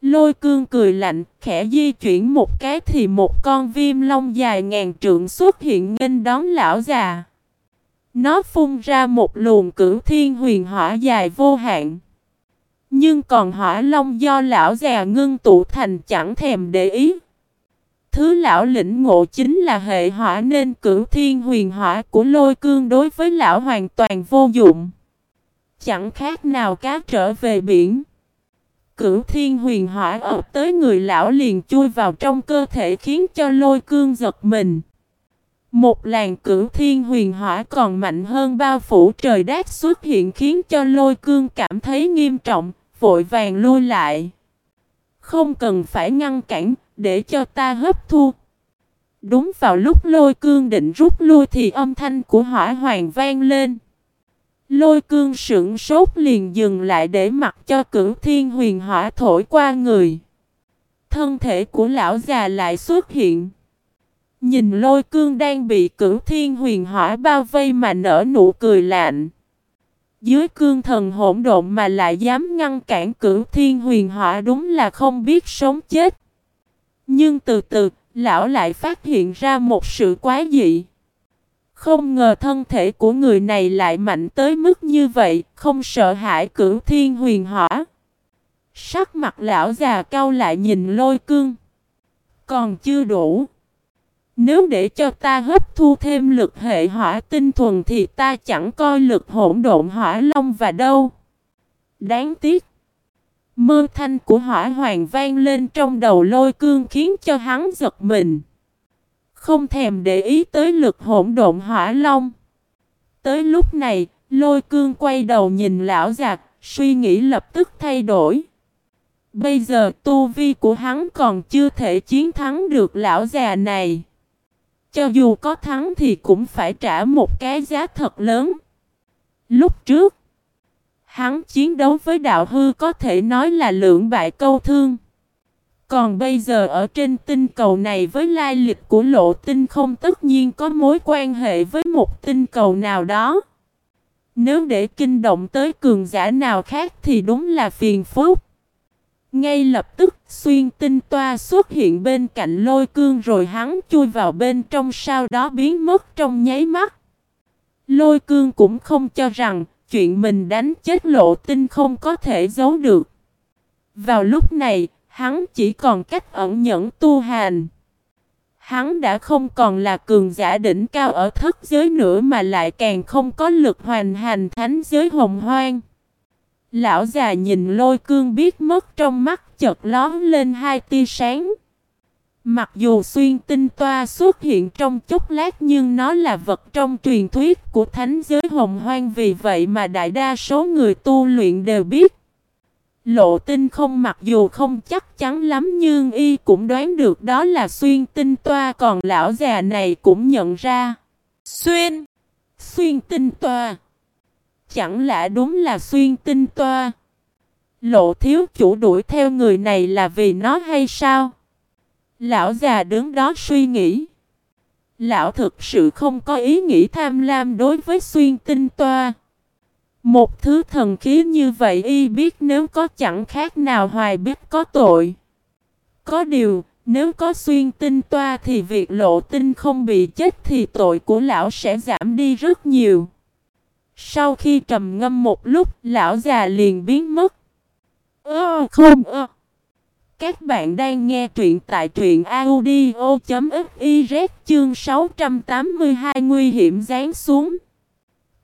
Lôi cương cười lạnh, khẽ di chuyển một cái thì một con viêm long dài ngàn trượng xuất hiện nghênh đón lão già. Nó phun ra một luồng cửu thiên huyền hỏa dài vô hạn. Nhưng còn hỏa long do lão già ngưng tụ thành chẳng thèm để ý. Thứ lão lĩnh ngộ chính là hệ hỏa nên cửu thiên huyền hỏa của lôi cương đối với lão hoàn toàn vô dụng. Chẳng khác nào cá trở về biển. Cửu thiên huyền hỏa ập tới người lão liền chui vào trong cơ thể khiến cho lôi cương giật mình. Một làn cửu thiên huyền hỏa còn mạnh hơn bao phủ trời đát xuất hiện khiến cho lôi cương cảm thấy nghiêm trọng, vội vàng lui lại. Không cần phải ngăn cản, để cho ta hấp thu. Đúng vào lúc lôi cương định rút lui thì âm thanh của hỏa hoàng vang lên. Lôi cương sững sốt liền dừng lại để mặc cho cửu thiên huyền hỏa thổi qua người. Thân thể của lão già lại xuất hiện. Nhìn lôi cương đang bị cửu thiên huyền hỏa bao vây mà nở nụ cười lạnh. Dưới cương thần hỗn độn mà lại dám ngăn cản cửu thiên huyền hỏa đúng là không biết sống chết. Nhưng từ từ, lão lại phát hiện ra một sự quái dị. Không ngờ thân thể của người này lại mạnh tới mức như vậy, không sợ hãi cửu thiên huyền hỏa. Sắc mặt lão già cao lại nhìn lôi cương. Còn chưa đủ. Nếu để cho ta hấp thu thêm lực hệ hỏa tinh thuần thì ta chẳng coi lực hỗn độn hỏa long và đâu. Đáng tiếc. Mơ thanh của hỏa hoàng vang lên trong đầu lôi cương khiến cho hắn giật mình. Không thèm để ý tới lực hỗn độn hỏa long. Tới lúc này, lôi cương quay đầu nhìn lão giặc, suy nghĩ lập tức thay đổi. Bây giờ tu vi của hắn còn chưa thể chiến thắng được lão già này. Cho dù có thắng thì cũng phải trả một cái giá thật lớn. Lúc trước, hắn chiến đấu với đạo hư có thể nói là lượng bại câu thương. Còn bây giờ ở trên tinh cầu này với lai lịch của lộ tinh không tất nhiên có mối quan hệ với một tinh cầu nào đó. Nếu để kinh động tới cường giả nào khác thì đúng là phiền phức. Ngay lập tức xuyên tinh toa xuất hiện bên cạnh lôi cương rồi hắn chui vào bên trong sau đó biến mất trong nháy mắt. Lôi cương cũng không cho rằng chuyện mình đánh chết lộ tinh không có thể giấu được. Vào lúc này, hắn chỉ còn cách ẩn nhẫn tu hành. Hắn đã không còn là cường giả đỉnh cao ở thất giới nữa mà lại càng không có lực hoàn hành thánh giới hồng hoang. Lão già nhìn lôi cương biết mất trong mắt chợt lón lên hai tia sáng. Mặc dù xuyên tinh toa xuất hiện trong chốc lát nhưng nó là vật trong truyền thuyết của thánh giới hồng hoang vì vậy mà đại đa số người tu luyện đều biết. Lộ tinh không mặc dù không chắc chắn lắm nhưng y cũng đoán được đó là xuyên tinh toa, còn lão già này cũng nhận ra. Xuyên! Xuyên tinh toa! Chẳng lẽ đúng là xuyên tinh toa? Lộ thiếu chủ đuổi theo người này là vì nó hay sao? Lão già đứng đó suy nghĩ. Lão thực sự không có ý nghĩ tham lam đối với xuyên tinh toa. Một thứ thần khí như vậy y biết nếu có chẳng khác nào hoài biết có tội. Có điều, nếu có xuyên tinh toa thì việc lộ tinh không bị chết thì tội của lão sẽ giảm đi rất nhiều. Sau khi trầm ngâm một lúc, lão già liền biến mất. Ơ không ơ. Các bạn đang nghe truyện tại truyện audio.fiz chương 682 nguy hiểm rán xuống.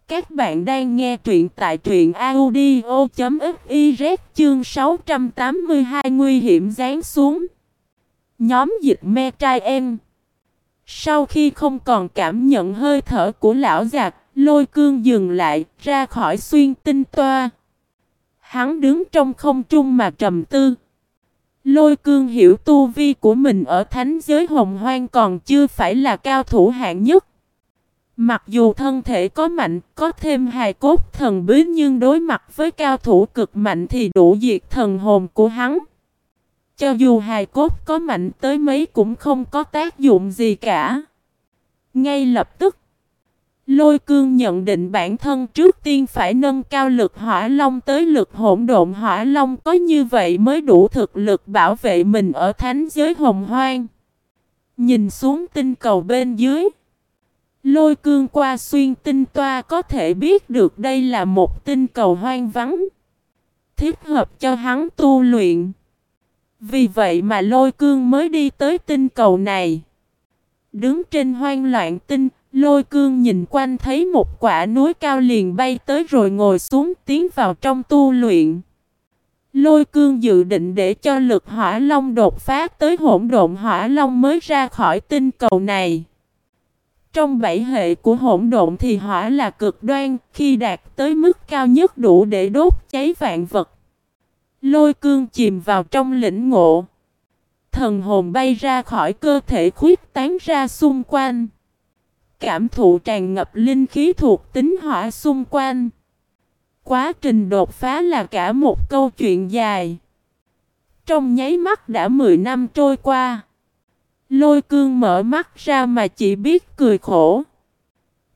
Các bạn đang nghe truyện tại truyện audio.fiz chương 682 nguy hiểm rán xuống. Nhóm dịch me trai em. Sau khi không còn cảm nhận hơi thở của lão giặc, lôi cương dừng lại, ra khỏi xuyên tinh toa. Hắn đứng trong không trung mà trầm tư. Lôi cương hiểu tu vi của mình ở thánh giới hồng hoang còn chưa phải là cao thủ hạng nhất. Mặc dù thân thể có mạnh, có thêm hài cốt thần bí nhưng đối mặt với cao thủ cực mạnh thì đủ diệt thần hồn của hắn. Cho dù hài cốt có mạnh tới mấy cũng không có tác dụng gì cả. Ngay lập tức, Lôi cương nhận định bản thân trước tiên phải nâng cao lực hỏa long tới lực hỗn độn hỏa long có như vậy mới đủ thực lực bảo vệ mình ở thánh giới hồng hoang. Nhìn xuống tinh cầu bên dưới. Lôi cương qua xuyên tinh toa có thể biết được đây là một tinh cầu hoang vắng. Thiết hợp cho hắn tu luyện. Vì vậy mà lôi cương mới đi tới tinh cầu này. Đứng trên hoang loạn tinh, lôi cương nhìn quanh thấy một quả núi cao liền bay tới rồi ngồi xuống tiến vào trong tu luyện. Lôi cương dự định để cho lực hỏa long đột phá tới hỗn độn hỏa long mới ra khỏi tinh cầu này. Trong bảy hệ của hỗn độn thì hỏa là cực đoan, khi đạt tới mức cao nhất đủ để đốt cháy vạn vật. Lôi cương chìm vào trong lĩnh ngộ. Thần hồn bay ra khỏi cơ thể khuyết tán ra xung quanh. Cảm thụ tràn ngập linh khí thuộc tính hỏa xung quanh. Quá trình đột phá là cả một câu chuyện dài. Trong nháy mắt đã 10 năm trôi qua. Lôi cương mở mắt ra mà chỉ biết cười khổ.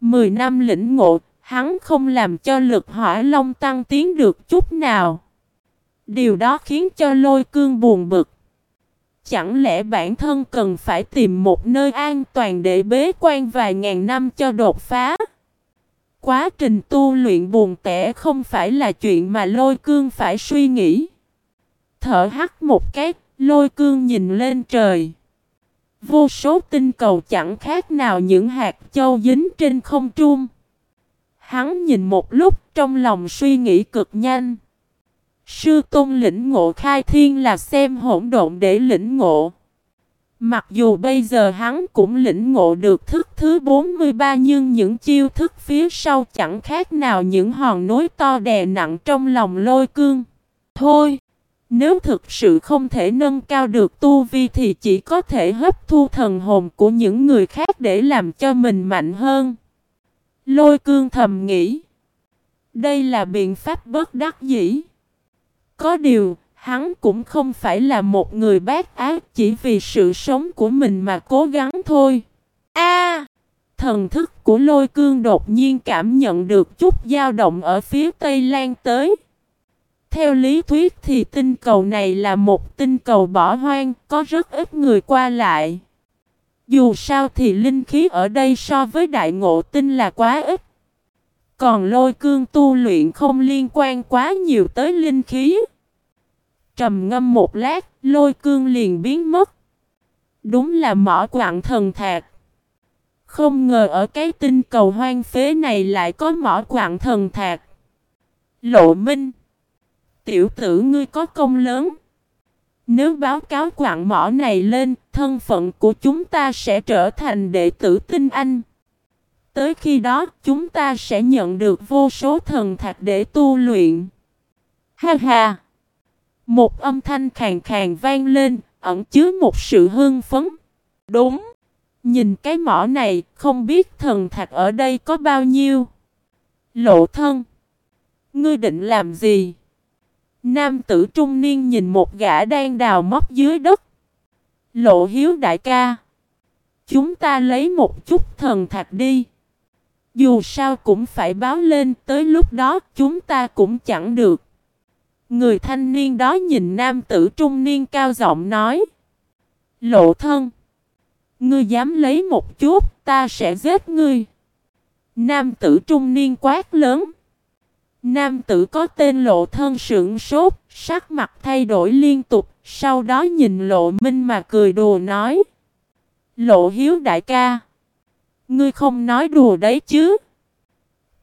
Mười năm lĩnh ngộ, hắn không làm cho lực hỏa long tăng tiến được chút nào. Điều đó khiến cho lôi cương buồn bực. Chẳng lẽ bản thân cần phải tìm một nơi an toàn để bế quan vài ngàn năm cho đột phá? Quá trình tu luyện buồn tẻ không phải là chuyện mà lôi cương phải suy nghĩ. Thở hắt một cái, lôi cương nhìn lên trời. Vô số tinh cầu chẳng khác nào những hạt châu dính trên không trung. Hắn nhìn một lúc, trong lòng suy nghĩ cực nhanh. Sư tôn lĩnh ngộ khai thiên là xem hỗn độn để lĩnh ngộ. Mặc dù bây giờ hắn cũng lĩnh ngộ được thức thứ 43 nhưng những chiêu thức phía sau chẳng khác nào những hòn núi to đè nặng trong lòng lôi cương. Thôi! Nếu thực sự không thể nâng cao được tu vi thì chỉ có thể hấp thu thần hồn của những người khác để làm cho mình mạnh hơn. Lôi cương thầm nghĩ. Đây là biện pháp bất đắc dĩ. Có điều, hắn cũng không phải là một người bác ác chỉ vì sự sống của mình mà cố gắng thôi. A! thần thức của lôi cương đột nhiên cảm nhận được chút dao động ở phía tây lan tới. Theo lý thuyết thì tinh cầu này là một tinh cầu bỏ hoang, có rất ít người qua lại. Dù sao thì linh khí ở đây so với đại ngộ tinh là quá ít. Còn lôi cương tu luyện không liên quan quá nhiều tới linh khí. Trầm ngâm một lát, lôi cương liền biến mất. Đúng là mỏ quặng thần thạc. Không ngờ ở cái tinh cầu hoang phế này lại có mỏ quặng thần thạc. Lộ minh tiểu tử ngươi có công lớn. Nếu báo cáo quạng mỏ này lên, thân phận của chúng ta sẽ trở thành đệ tử tinh anh. Tới khi đó, chúng ta sẽ nhận được vô số thần thạch để tu luyện. Ha ha! Một âm thanh khàn khàn vang lên, ẩn chứa một sự hưng phấn. Đúng! Nhìn cái mỏ này, không biết thần thạch ở đây có bao nhiêu. Lộ thân! Ngươi định làm gì? Nam tử trung niên nhìn một gã đang đào móc dưới đất. Lộ hiếu đại ca. Chúng ta lấy một chút thần thạch đi. Dù sao cũng phải báo lên, tới lúc đó chúng ta cũng chẳng được. Người thanh niên đó nhìn nam tử trung niên cao giọng nói. Lộ thân. Ngươi dám lấy một chút, ta sẽ giết ngươi. Nam tử trung niên quát lớn. Nam tử có tên lộ thân sưởng sốt, sắc mặt thay đổi liên tục, sau đó nhìn lộ minh mà cười đùa nói. Lộ hiếu đại ca. Ngươi không nói đùa đấy chứ.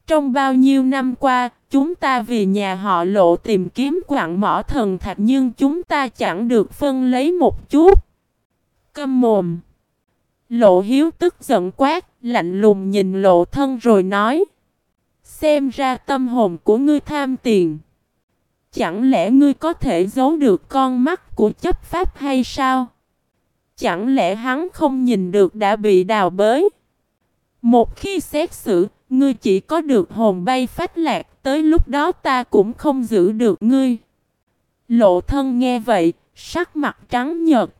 Trong bao nhiêu năm qua, chúng ta vì nhà họ lộ tìm kiếm quặng mỏ thần thạch nhưng chúng ta chẳng được phân lấy một chút. Câm mồm. Lộ hiếu tức giận quát, lạnh lùng nhìn lộ thân rồi nói. Xem ra tâm hồn của ngươi tham tiền. Chẳng lẽ ngươi có thể giấu được con mắt của chấp pháp hay sao? Chẳng lẽ hắn không nhìn được đã bị đào bới? Một khi xét xử, ngươi chỉ có được hồn bay phách lạc, tới lúc đó ta cũng không giữ được ngươi. Lộ thân nghe vậy, sắc mặt trắng nhợt.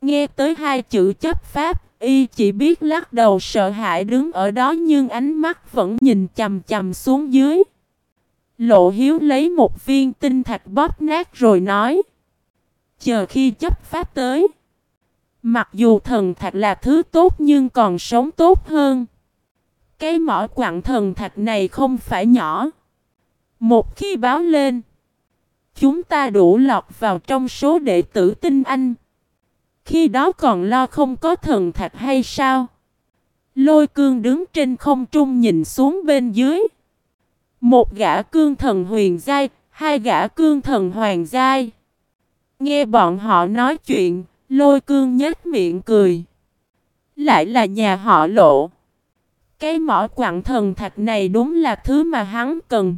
Nghe tới hai chữ chấp pháp, y chỉ biết lắc đầu sợ hãi đứng ở đó nhưng ánh mắt vẫn nhìn chầm chầm xuống dưới. Lộ hiếu lấy một viên tinh thạch bóp nát rồi nói. Chờ khi chấp pháp tới. Mặc dù thần thạch là thứ tốt nhưng còn sống tốt hơn. Cái mỏ quặng thần thạch này không phải nhỏ. Một khi báo lên. Chúng ta đủ lọt vào trong số đệ tử tinh anh. Khi đó còn lo không có thần thạch hay sao? Lôi cương đứng trên không trung nhìn xuống bên dưới. Một gã cương thần huyền giai, hai gã cương thần hoàng giai. Nghe bọn họ nói chuyện, lôi cương nhếch miệng cười. Lại là nhà họ lộ. Cái mỏ quặng thần thạch này đúng là thứ mà hắn cần.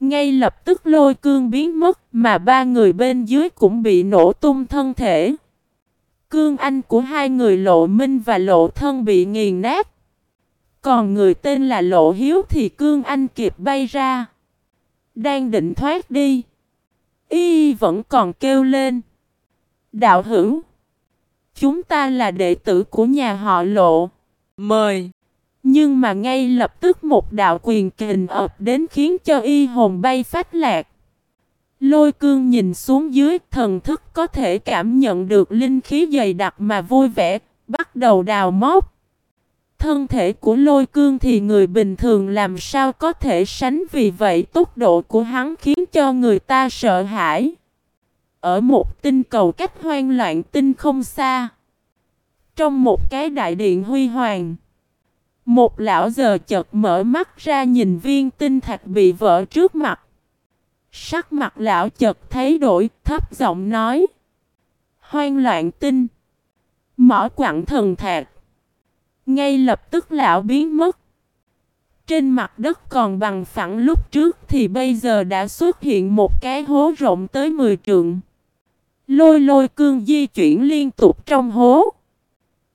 Ngay lập tức lôi cương biến mất mà ba người bên dưới cũng bị nổ tung thân thể. Cương anh của hai người lộ minh và lộ thân bị nghiền nát. Còn người tên là lộ hiếu thì cương anh kịp bay ra. Đang định thoát đi. Y vẫn còn kêu lên. Đạo hữu. Chúng ta là đệ tử của nhà họ lộ. Mời. Nhưng mà ngay lập tức một đạo quyền kình ập đến khiến cho y hồn bay phát lạc. Lôi cương nhìn xuống dưới thần thức có thể cảm nhận được linh khí dày đặc mà vui vẻ, bắt đầu đào móc. Thân thể của lôi cương thì người bình thường làm sao có thể sánh vì vậy tốc độ của hắn khiến cho người ta sợ hãi. Ở một tinh cầu cách hoang loạn tinh không xa. Trong một cái đại điện huy hoàng. Một lão giờ chợt mở mắt ra nhìn viên tinh thạch bị vỡ trước mặt. Sắc mặt lão chợt thấy đổi, thấp giọng nói. Hoang loạn tinh. Mỏ quặng thần thạc. Ngay lập tức lão biến mất. Trên mặt đất còn bằng phẳng lúc trước thì bây giờ đã xuất hiện một cái hố rộng tới 10 trượng. Lôi lôi cương di chuyển liên tục trong hố.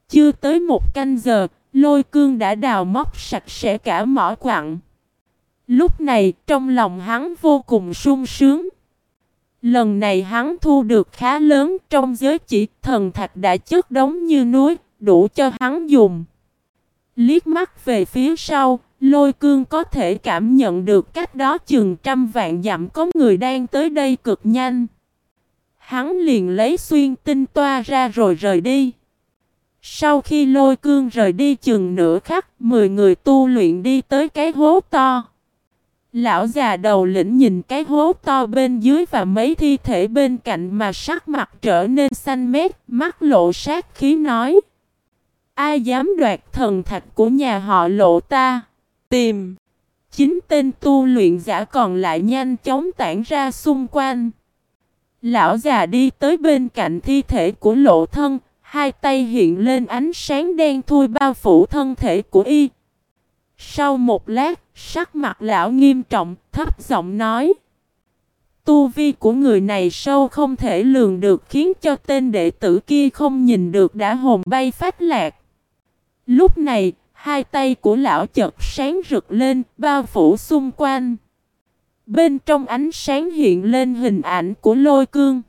Chưa tới một canh giờ, lôi cương đã đào móc sạch sẽ cả mỏ quặng. Lúc này trong lòng hắn vô cùng sung sướng. Lần này hắn thu được khá lớn trong giới chỉ thần thạch đã chất đống như núi, đủ cho hắn dùng. Liếc mắt về phía sau, lôi cương có thể cảm nhận được cách đó chừng trăm vạn dặm có người đang tới đây cực nhanh. Hắn liền lấy xuyên tinh toa ra rồi rời đi. Sau khi lôi cương rời đi chừng nửa khắc, mười người tu luyện đi tới cái hố to. Lão già đầu lĩnh nhìn cái hố to bên dưới và mấy thi thể bên cạnh mà sắc mặt trở nên xanh mét, mắt lộ sát khí nói. Ai dám đoạt thần thạch của nhà họ lộ ta? Tìm! Chính tên tu luyện giả còn lại nhanh chóng tản ra xung quanh. Lão già đi tới bên cạnh thi thể của lộ thân, hai tay hiện lên ánh sáng đen thui bao phủ thân thể của y. Sau một lát, sắc mặt lão nghiêm trọng, thấp giọng nói. Tu vi của người này sâu không thể lường được khiến cho tên đệ tử kia không nhìn được đã hồn bay phát lạc. Lúc này, hai tay của lão chợt sáng rực lên, bao phủ xung quanh. Bên trong ánh sáng hiện lên hình ảnh của lôi cương.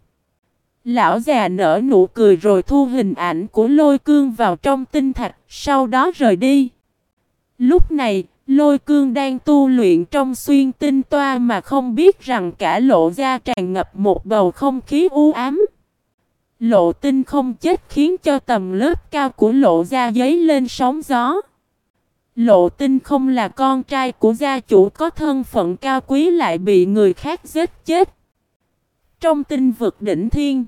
Lão già nở nụ cười rồi thu hình ảnh của lôi cương vào trong tinh thạch, sau đó rời đi. Lúc này, lôi cương đang tu luyện trong xuyên tinh toa mà không biết rằng cả lộ ra tràn ngập một bầu không khí u ám. Lộ tinh không chết khiến cho tầm lớp cao của lộ ra giấy lên sóng gió. Lộ tinh không là con trai của gia chủ có thân phận cao quý lại bị người khác giết chết. Trong tinh vực đỉnh thiên,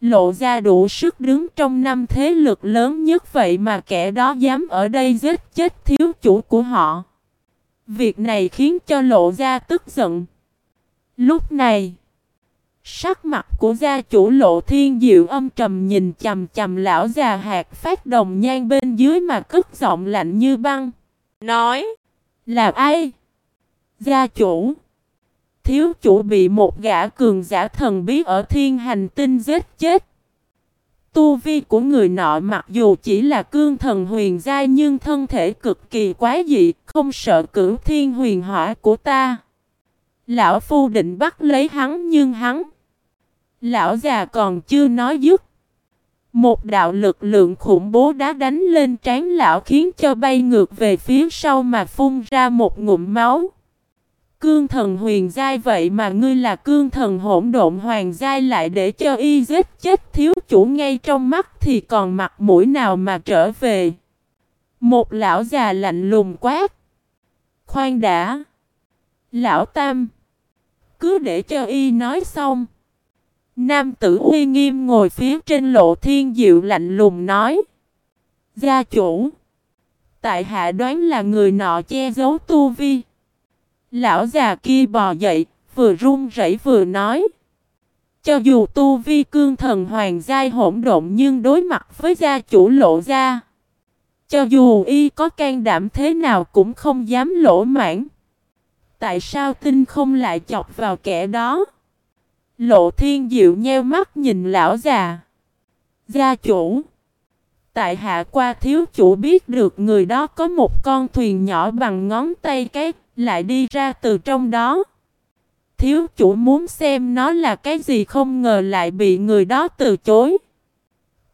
lộ ra đủ sức đứng trong năm thế lực lớn nhất vậy mà kẻ đó dám ở đây giết chết thiếu chủ của họ. Việc này khiến cho lộ ra tức giận. Lúc này, sắc mặt của gia chủ lộ thiên diệu âm trầm nhìn chầm chầm lão già hạt phát đồng nhan bên dưới mà cất giọng lạnh như băng. Nói, là ai? Gia chủ. Thiếu chủ bị một gã cường giả thần bí ở thiên hành tinh giết chết. Tu vi của người nọ mặc dù chỉ là cương thần huyền giai nhưng thân thể cực kỳ quái dị, không sợ cửu thiên huyền hỏa của ta. Lão phu định bắt lấy hắn nhưng hắn. Lão già còn chưa nói dứt. Một đạo lực lượng khủng bố đã đánh lên trán lão khiến cho bay ngược về phía sau mà phun ra một ngụm máu. Cương thần huyền giai vậy mà ngươi là cương thần hỗn độn hoàng giai lại để cho y giết chết thiếu chủ ngay trong mắt thì còn mặt mũi nào mà trở về. Một lão già lạnh lùng quát. Khoan đã. Lão Tam. Cứ để cho y nói xong. Nam tử uy nghiêm ngồi phía trên lộ thiên diệu lạnh lùng nói. Gia chủ. Tại hạ đoán là người nọ che giấu tu vi. Lão già kia bò dậy, vừa run rẩy vừa nói. Cho dù tu vi cương thần hoàng giai hỗn độn nhưng đối mặt với gia chủ lộ gia. Cho dù y có can đảm thế nào cũng không dám lỗ mãn. Tại sao tinh không lại chọc vào kẻ đó? Lộ thiên diệu nheo mắt nhìn lão già. Gia chủ. Tại hạ qua thiếu chủ biết được người đó có một con thuyền nhỏ bằng ngón tay cái, lại đi ra từ trong đó. Thiếu chủ muốn xem nó là cái gì không ngờ lại bị người đó từ chối.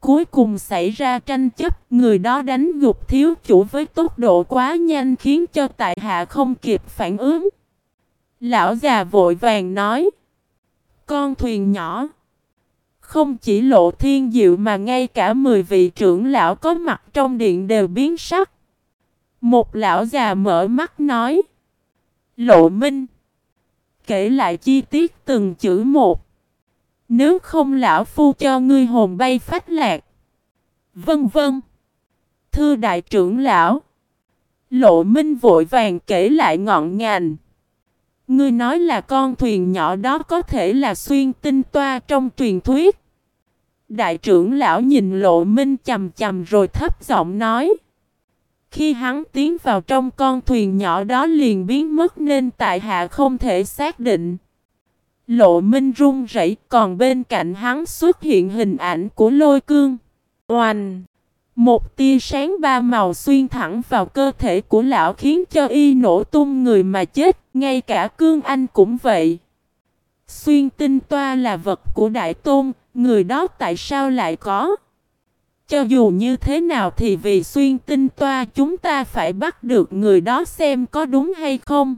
Cuối cùng xảy ra tranh chấp, người đó đánh gục thiếu chủ với tốc độ quá nhanh khiến cho tại hạ không kịp phản ứng. Lão già vội vàng nói. Con thuyền nhỏ. Không chỉ lộ thiên diệu mà ngay cả 10 vị trưởng lão có mặt trong điện đều biến sắc. Một lão già mở mắt nói. Lộ minh. Kể lại chi tiết từng chữ một. Nếu không lão phu cho ngươi hồn bay phách lạc. Vân vân. Thưa đại trưởng lão. Lộ minh vội vàng kể lại ngọn ngành. Ngươi nói là con thuyền nhỏ đó có thể là xuyên tinh toa trong truyền thuyết. Đại trưởng lão nhìn lộ minh chầm chầm rồi thấp giọng nói. Khi hắn tiến vào trong con thuyền nhỏ đó liền biến mất nên tại hạ không thể xác định. Lộ minh run rẩy còn bên cạnh hắn xuất hiện hình ảnh của lôi cương. Oanh! Một tia sáng ba màu xuyên thẳng vào cơ thể của lão khiến cho y nổ tung người mà chết, ngay cả cương anh cũng vậy. Xuyên tinh toa là vật của đại tôn, người đó tại sao lại có? Cho dù như thế nào thì vì xuyên tinh toa chúng ta phải bắt được người đó xem có đúng hay không.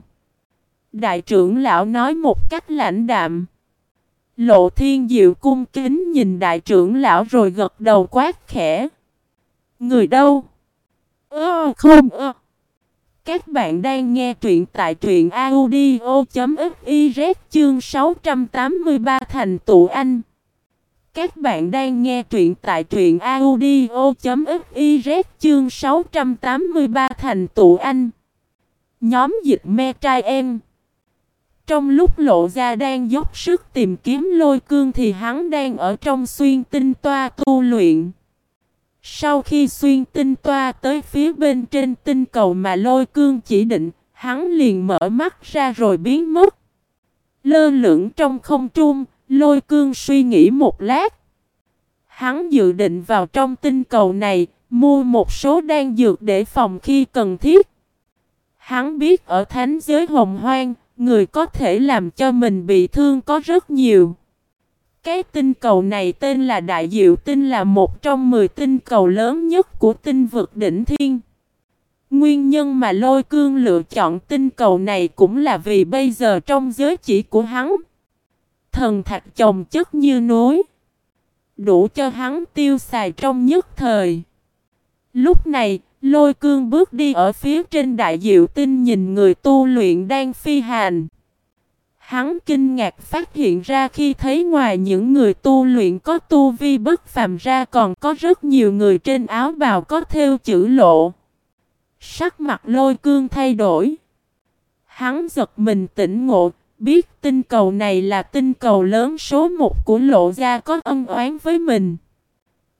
Đại trưởng lão nói một cách lãnh đạm. Lộ thiên diệu cung kính nhìn đại trưởng lão rồi gật đầu quát khẽ. Người đâu? Ơ, không ơ. Các bạn đang nghe truyện tại truyện audio.fiz chương 683 thành tụ anh. Các bạn đang nghe truyện tại truyện audio.fiz chương 683 thành tụ anh. Nhóm dịch me trai em. Trong lúc lộ ra đang dốc sức tìm kiếm lôi cương thì hắn đang ở trong xuyên tinh toa tu luyện. Sau khi xuyên tinh toa tới phía bên trên tinh cầu mà lôi cương chỉ định, hắn liền mở mắt ra rồi biến mất. Lơ lửng trong không trung, lôi cương suy nghĩ một lát. Hắn dự định vào trong tinh cầu này, mua một số đan dược để phòng khi cần thiết. Hắn biết ở thánh giới hồng hoang, người có thể làm cho mình bị thương có rất nhiều. Cái tinh cầu này tên là Đại Diệu Tinh là một trong 10 tinh cầu lớn nhất của tinh vực đỉnh thiên. Nguyên nhân mà lôi cương lựa chọn tinh cầu này cũng là vì bây giờ trong giới chỉ của hắn. Thần thạch chồng chất như núi. Đủ cho hắn tiêu xài trong nhất thời. Lúc này, lôi cương bước đi ở phía trên đại diệu tinh nhìn người tu luyện đang phi hành. Hắn kinh ngạc phát hiện ra khi thấy ngoài những người tu luyện có tu vi bất phàm ra còn có rất nhiều người trên áo bào có theo chữ lộ. Sắc mặt lôi cương thay đổi. Hắn giật mình tỉnh ngộ, biết tinh cầu này là tinh cầu lớn số một của lộ gia có ân oán với mình.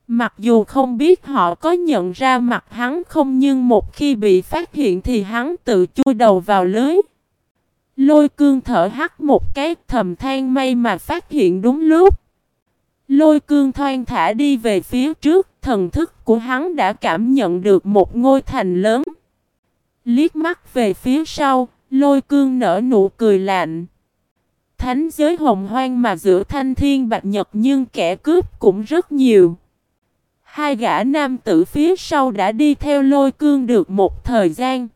Mặc dù không biết họ có nhận ra mặt hắn không nhưng một khi bị phát hiện thì hắn tự chui đầu vào lưới. Lôi cương thở hắt một cái thầm than may mà phát hiện đúng lúc. Lôi cương thoang thả đi về phía trước, thần thức của hắn đã cảm nhận được một ngôi thành lớn. Liếc mắt về phía sau, lôi cương nở nụ cười lạnh. Thánh giới hồng hoang mà giữa thanh thiên bạch nhật nhưng kẻ cướp cũng rất nhiều. Hai gã nam tử phía sau đã đi theo lôi cương được một thời gian.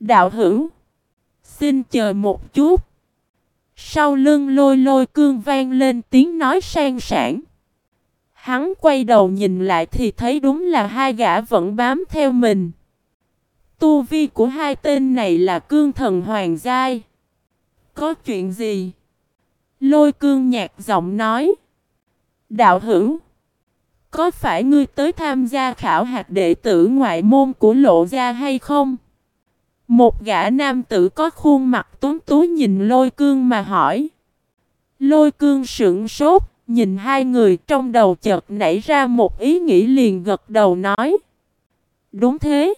Đạo hữu. Xin chờ một chút. Sau lưng lôi lôi cương vang lên tiếng nói sang sản. Hắn quay đầu nhìn lại thì thấy đúng là hai gã vẫn bám theo mình. Tu vi của hai tên này là cương thần hoàng giai. Có chuyện gì? Lôi cương nhạt giọng nói. Đạo hữu. Có phải ngươi tới tham gia khảo hạt đệ tử ngoại môn của lộ gia hay không? Một gã nam tử có khuôn mặt tuấn tú nhìn lôi cương mà hỏi. Lôi cương sững sốt, nhìn hai người trong đầu chợt nảy ra một ý nghĩ liền gật đầu nói. Đúng thế.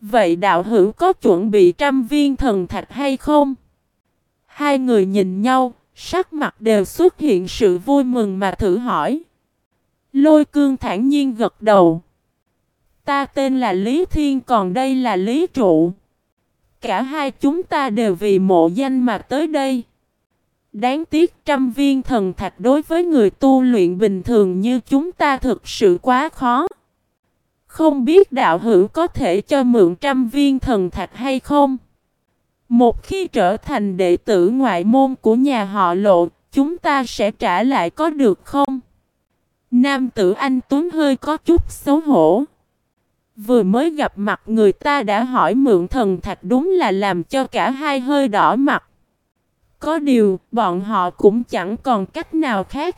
Vậy đạo hữu có chuẩn bị trăm viên thần thạch hay không? Hai người nhìn nhau, sắc mặt đều xuất hiện sự vui mừng mà thử hỏi. Lôi cương thản nhiên gật đầu. Ta tên là Lý Thiên còn đây là Lý Trụ. Cả hai chúng ta đều vì mộ danh mà tới đây. Đáng tiếc trăm viên thần thạch đối với người tu luyện bình thường như chúng ta thực sự quá khó. Không biết đạo hữu có thể cho mượn trăm viên thần thạch hay không? Một khi trở thành đệ tử ngoại môn của nhà họ lộ, chúng ta sẽ trả lại có được không? Nam tử anh Tuấn hơi có chút xấu hổ. Vừa mới gặp mặt người ta đã hỏi mượn thần thạch đúng là làm cho cả hai hơi đỏ mặt. Có điều, bọn họ cũng chẳng còn cách nào khác.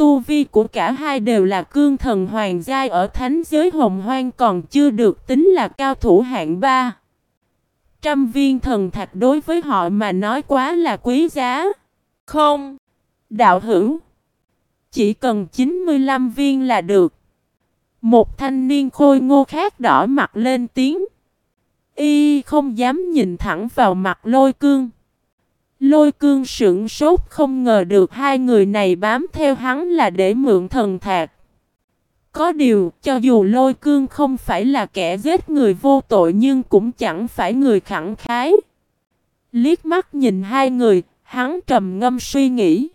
Tu vi của cả hai đều là cương thần hoàng giai ở thánh giới hồng hoang còn chưa được tính là cao thủ hạng ba. Trăm viên thần thạch đối với họ mà nói quá là quý giá. Không. Đạo hữu. Chỉ cần 95 viên là được. Một thanh niên khôi ngô khác đỏ mặt lên tiếng. Y không dám nhìn thẳng vào mặt lôi cương. Lôi cương sững sốt không ngờ được hai người này bám theo hắn là để mượn thần thạc. Có điều, cho dù lôi cương không phải là kẻ giết người vô tội nhưng cũng chẳng phải người khẳng khái. Liếc mắt nhìn hai người, hắn trầm ngâm suy nghĩ.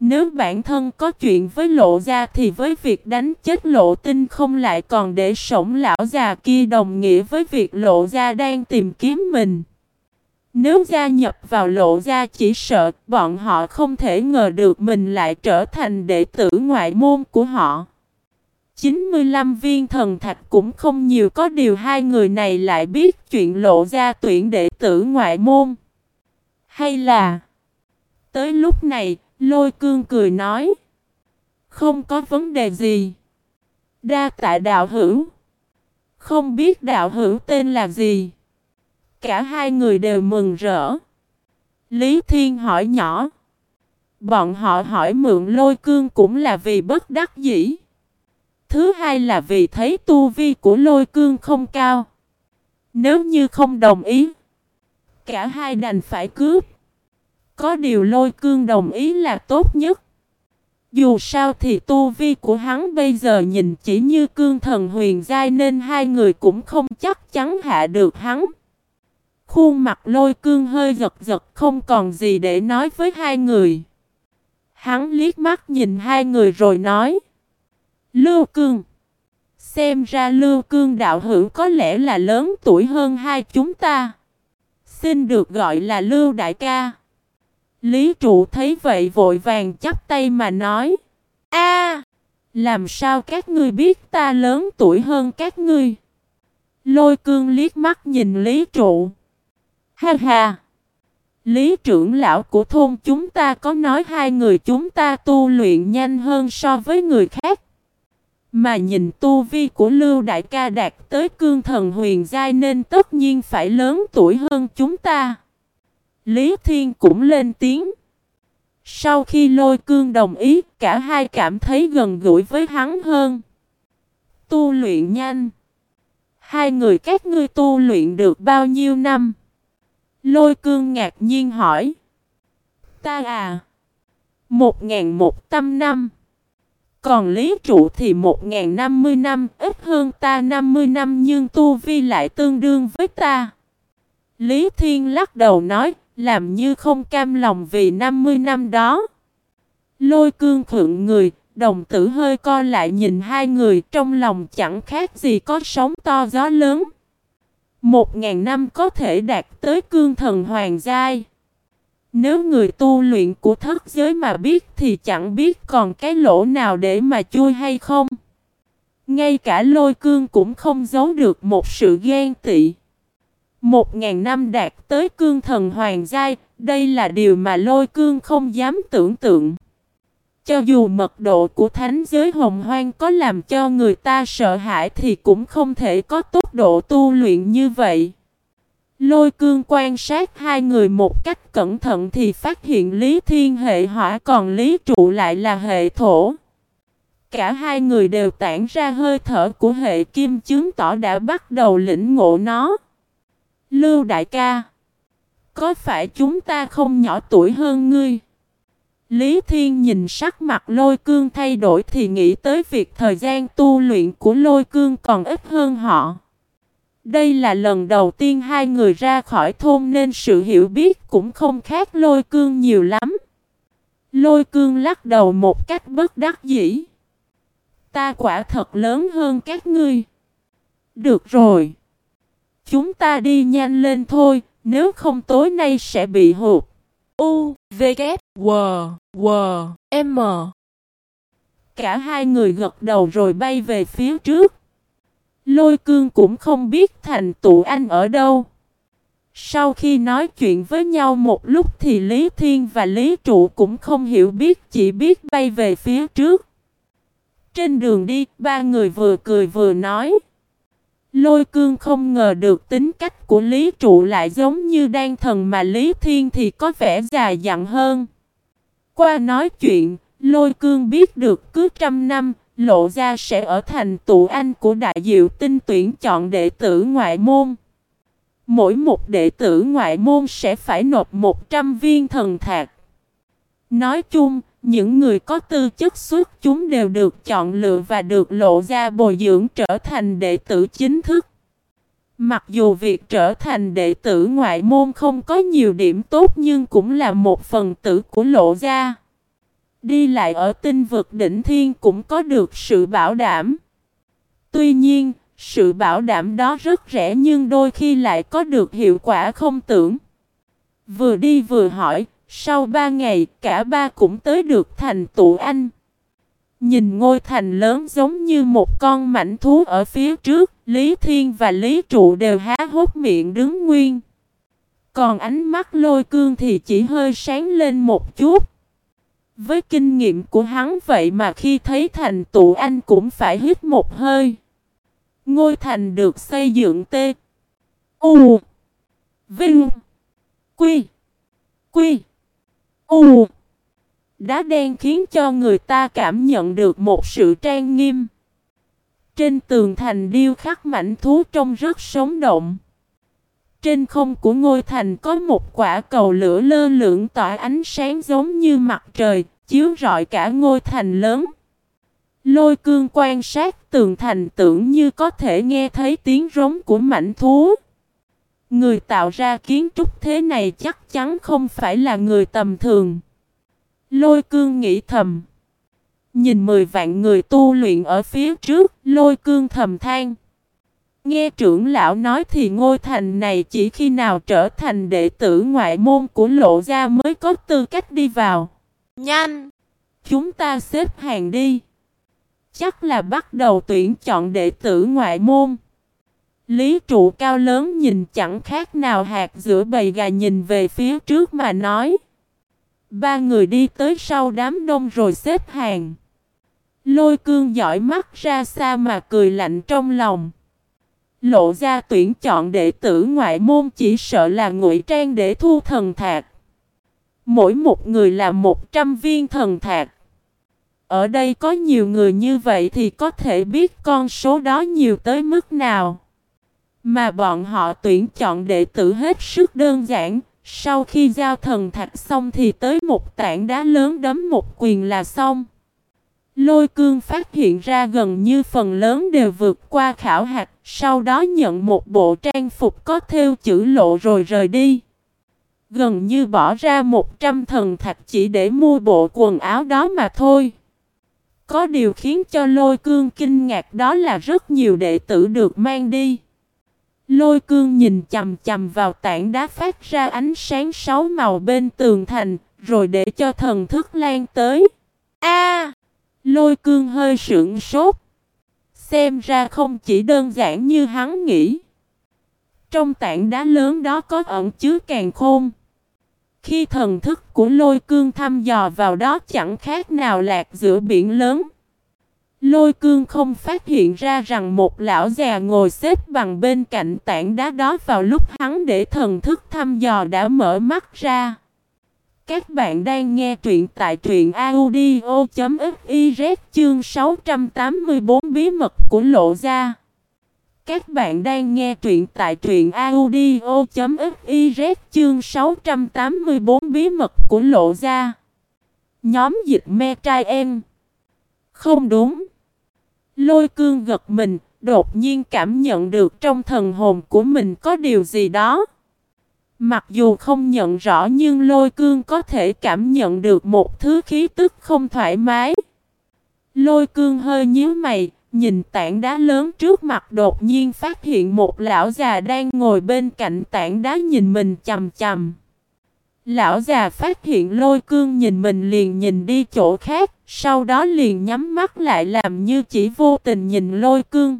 Nếu bản thân có chuyện với lộ gia thì với việc đánh chết lộ tinh không lại còn để sống lão già kia đồng nghĩa với việc lộ gia đang tìm kiếm mình. Nếu gia nhập vào lộ gia chỉ sợ, bọn họ không thể ngờ được mình lại trở thành đệ tử ngoại môn của họ. 95 viên thần thạch cũng không nhiều, có điều hai người này lại biết chuyện lộ gia tuyển đệ tử ngoại môn. Hay là, Tới lúc này, Lôi cương cười nói. Không có vấn đề gì. Đa tạ đạo hữu. Không biết đạo hữu tên là gì. Cả hai người đều mừng rỡ. Lý Thiên hỏi nhỏ. Bọn họ hỏi mượn lôi cương cũng là vì bất đắc dĩ. Thứ hai là vì thấy tu vi của lôi cương không cao. Nếu như không đồng ý, cả hai đành phải cướp. Có điều lôi cương đồng ý là tốt nhất. Dù sao thì tu vi của hắn bây giờ nhìn chỉ như cương thần huyền giai nên hai người cũng không chắc chắn hạ được hắn. Khuôn mặt lôi cương hơi giật giật, không còn gì để nói với hai người. Hắn liếc mắt nhìn hai người rồi nói. Lưu cương. Xem ra lưu cương đạo hữu có lẽ là lớn tuổi hơn hai chúng ta. Xin được gọi là lưu đại ca. Lý trụ thấy vậy vội vàng chắp tay mà nói. a, làm sao các ngươi biết ta lớn tuổi hơn các ngươi? Lôi cương liếc mắt nhìn Lý trụ. Ha ha! Lý trưởng lão của thôn chúng ta có nói hai người chúng ta tu luyện nhanh hơn so với người khác. Mà nhìn tu vi của Lưu Đại ca đạt tới cương thần huyền giai nên tất nhiên phải lớn tuổi hơn chúng ta. Lý Thiên cũng lên tiếng. Sau khi lôi cương đồng ý, cả hai cảm thấy gần gũi với hắn hơn. Tu luyện nhanh. Hai người các ngươi tu luyện được bao nhiêu năm? Lôi cương ngạc nhiên hỏi. Ta à? Một ngàn một trăm năm. Còn lý trụ thì một ngàn năm mươi năm, ít hơn ta năm mươi năm nhưng tu vi lại tương đương với ta. Lý Thiên lắc đầu nói, làm như không cam lòng vì 50 năm đó. Lôi cương khựng người, đồng tử hơi co lại nhìn hai người trong lòng chẳng khác gì có sóng to gió lớn. Một ngàn năm có thể đạt tới cương thần hoàng giai. Nếu người tu luyện của thất giới mà biết thì chẳng biết còn cái lỗ nào để mà chui hay không. Ngay cả lôi cương cũng không giấu được một sự ghen tị. Một ngàn năm đạt tới cương thần hoàng giai, đây là điều mà lôi cương không dám tưởng tượng. Cho dù mật độ của thánh giới hồng hoang có làm cho người ta sợ hãi thì cũng không thể có tốc độ tu luyện như vậy. Lôi cương quan sát hai người một cách cẩn thận thì phát hiện Lý Thiên hệ hỏa còn Lý Trụ lại là hệ thổ. Cả hai người đều tản ra hơi thở của hệ kim chứng tỏ đã bắt đầu lĩnh ngộ nó. Lưu đại ca, có phải chúng ta không nhỏ tuổi hơn ngươi? Lý Thiên nhìn sắc mặt lôi cương thay đổi thì nghĩ tới việc thời gian tu luyện của lôi cương còn ít hơn họ. Đây là lần đầu tiên hai người ra khỏi thôn nên sự hiểu biết cũng không khác lôi cương nhiều lắm. Lôi cương lắc đầu một cách bất đắc dĩ. Ta quả thật lớn hơn các ngươi. Được rồi. Chúng ta đi nhanh lên thôi, nếu không tối nay sẽ bị hụt. U, V, W, W, M. Cả hai người gật đầu rồi bay về phía trước. Lôi cương cũng không biết thành tụ anh ở đâu. Sau khi nói chuyện với nhau một lúc thì Lý Thiên và Lý Trụ cũng không hiểu biết chỉ biết bay về phía trước. Trên đường đi, ba người vừa cười vừa nói. Lôi cương không ngờ được tính cách của Lý Trụ lại giống như đan thần mà Lý Thiên thì có vẻ già dặn hơn. Qua nói chuyện, lôi cương biết được cứ trăm năm, lộ ra sẽ ở thành tụ anh của đại diệu tinh tuyển chọn đệ tử ngoại môn. Mỗi một đệ tử ngoại môn sẽ phải nộp 100 viên thần thạc. Nói chung, những người có tư chất xuất chúng đều được chọn lựa và được lộ ra bồi dưỡng trở thành đệ tử chính thức. Mặc dù việc trở thành đệ tử ngoại môn không có nhiều điểm tốt nhưng cũng là một phần tử của lộ gia. Đi lại ở tinh vực đỉnh thiên cũng có được sự bảo đảm. Tuy nhiên, sự bảo đảm đó rất rẻ nhưng đôi khi lại có được hiệu quả không tưởng. Vừa đi vừa hỏi, sau ba ngày, cả ba cũng tới được thành tụ anh. Nhìn ngôi thành lớn giống như một con mảnh thú ở phía trước, Lý Thiên và Lý Trụ đều há hốt miệng đứng nguyên. Còn ánh mắt lôi cương thì chỉ hơi sáng lên một chút. Với kinh nghiệm của hắn vậy mà khi thấy thành tụ anh cũng phải hít một hơi. Ngôi thành được xây dựng T. U. Vinh. Quy. Quy. U. Đá đen khiến cho người ta cảm nhận được một sự trang nghiêm. Trên tường thành điêu khắc mảnh thú trông rất sống động. Trên không của ngôi thành có một quả cầu lửa lơ lửng tỏa ánh sáng giống như mặt trời, chiếu rọi cả ngôi thành lớn. Lôi cương quan sát tường thành tưởng như có thể nghe thấy tiếng rống của mảnh thú. Người tạo ra kiến trúc thế này chắc chắn không phải là người tầm thường. Lôi cương nghĩ thầm. Nhìn mười vạn người tu luyện ở phía trước, lôi cương thầm than. Nghe trưởng lão nói thì ngôi thành này chỉ khi nào trở thành đệ tử ngoại môn của lộ gia mới có tư cách đi vào. Nhanh! Chúng ta xếp hàng đi. Chắc là bắt đầu tuyển chọn đệ tử ngoại môn. Lý trụ cao lớn nhìn chẳng khác nào hạt giữa bầy gà nhìn về phía trước mà nói. Ba người đi tới sau đám đông rồi xếp hàng. Lôi cương giỏi mắt ra xa mà cười lạnh trong lòng. Lộ ra tuyển chọn đệ tử ngoại môn chỉ sợ là ngụy trang để thu thần thạc. Mỗi một người là 100 viên thần thạc. Ở đây có nhiều người như vậy thì có thể biết con số đó nhiều tới mức nào. Mà bọn họ tuyển chọn đệ tử hết sức đơn giản. Sau khi giao thần thạch xong thì tới một tảng đá lớn đấm một quyền là xong. Lôi cương phát hiện ra gần như phần lớn đều vượt qua khảo hạch, sau đó nhận một bộ trang phục có theo chữ lộ rồi rời đi. Gần như bỏ ra 100 thần thạch chỉ để mua bộ quần áo đó mà thôi. Có điều khiến cho lôi cương kinh ngạc đó là rất nhiều đệ tử được mang đi. Lôi cương nhìn chầm chầm vào tảng đá phát ra ánh sáng sáu màu bên tường thành, rồi để cho thần thức lan tới. A! lôi cương hơi sững sốt. Xem ra không chỉ đơn giản như hắn nghĩ. Trong tảng đá lớn đó có ẩn chứa càng khôn. Khi thần thức của lôi cương thăm dò vào đó chẳng khác nào lạc giữa biển lớn. Lôi cương không phát hiện ra rằng một lão già ngồi xếp bằng bên cạnh tảng đá đó vào lúc hắn để thần thức thăm dò đã mở mắt ra. Các bạn đang nghe truyện tại truyện audio.fiz chương 684 bí mật của lộ ra. Các bạn đang nghe truyện tại truyện audio.fiz chương 684 bí mật của lộ ra. Nhóm dịch me trai em. Không đúng. Lôi cương gật mình, đột nhiên cảm nhận được trong thần hồn của mình có điều gì đó. Mặc dù không nhận rõ nhưng lôi cương có thể cảm nhận được một thứ khí tức không thoải mái. Lôi cương hơi nhíu mày, nhìn tảng đá lớn trước mặt đột nhiên phát hiện một lão già đang ngồi bên cạnh tảng đá nhìn mình chầm chầm. Lão già phát hiện lôi cương nhìn mình liền nhìn đi chỗ khác, sau đó liền nhắm mắt lại làm như chỉ vô tình nhìn lôi cương.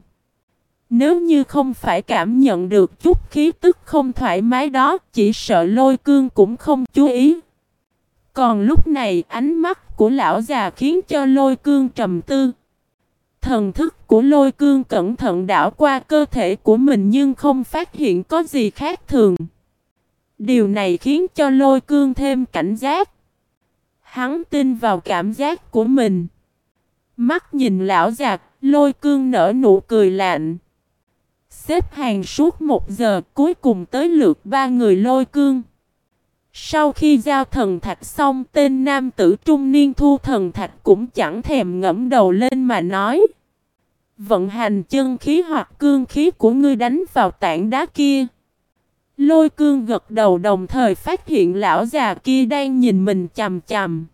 Nếu như không phải cảm nhận được chút khí tức không thoải mái đó, chỉ sợ lôi cương cũng không chú ý. Còn lúc này ánh mắt của lão già khiến cho lôi cương trầm tư. Thần thức của lôi cương cẩn thận đảo qua cơ thể của mình nhưng không phát hiện có gì khác thường. Điều này khiến cho lôi cương thêm cảnh giác. Hắn tin vào cảm giác của mình. Mắt nhìn lão già, lôi cương nở nụ cười lạnh. Xếp hàng suốt một giờ cuối cùng tới lượt ba người lôi cương. Sau khi giao thần thạch xong tên nam tử trung niên thu thần thạch cũng chẳng thèm ngẫm đầu lên mà nói. Vận hành chân khí hoặc cương khí của ngươi đánh vào tảng đá kia. Lôi cương gật đầu đồng thời phát hiện lão già kia đang nhìn mình chầm chầm.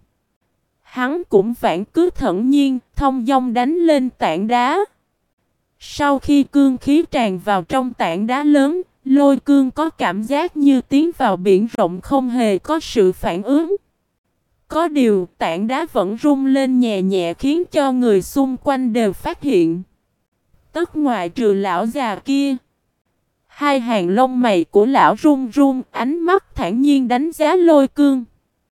Hắn cũng phản cứ thẩn nhiên, thông dong đánh lên tảng đá. Sau khi cương khí tràn vào trong tảng đá lớn, lôi cương có cảm giác như tiến vào biển rộng không hề có sự phản ứng. Có điều tảng đá vẫn rung lên nhẹ nhẹ khiến cho người xung quanh đều phát hiện. Tất ngoại trừ lão già kia. Hai hàng lông mày của lão run run, ánh mắt thản nhiên đánh giá lôi cương.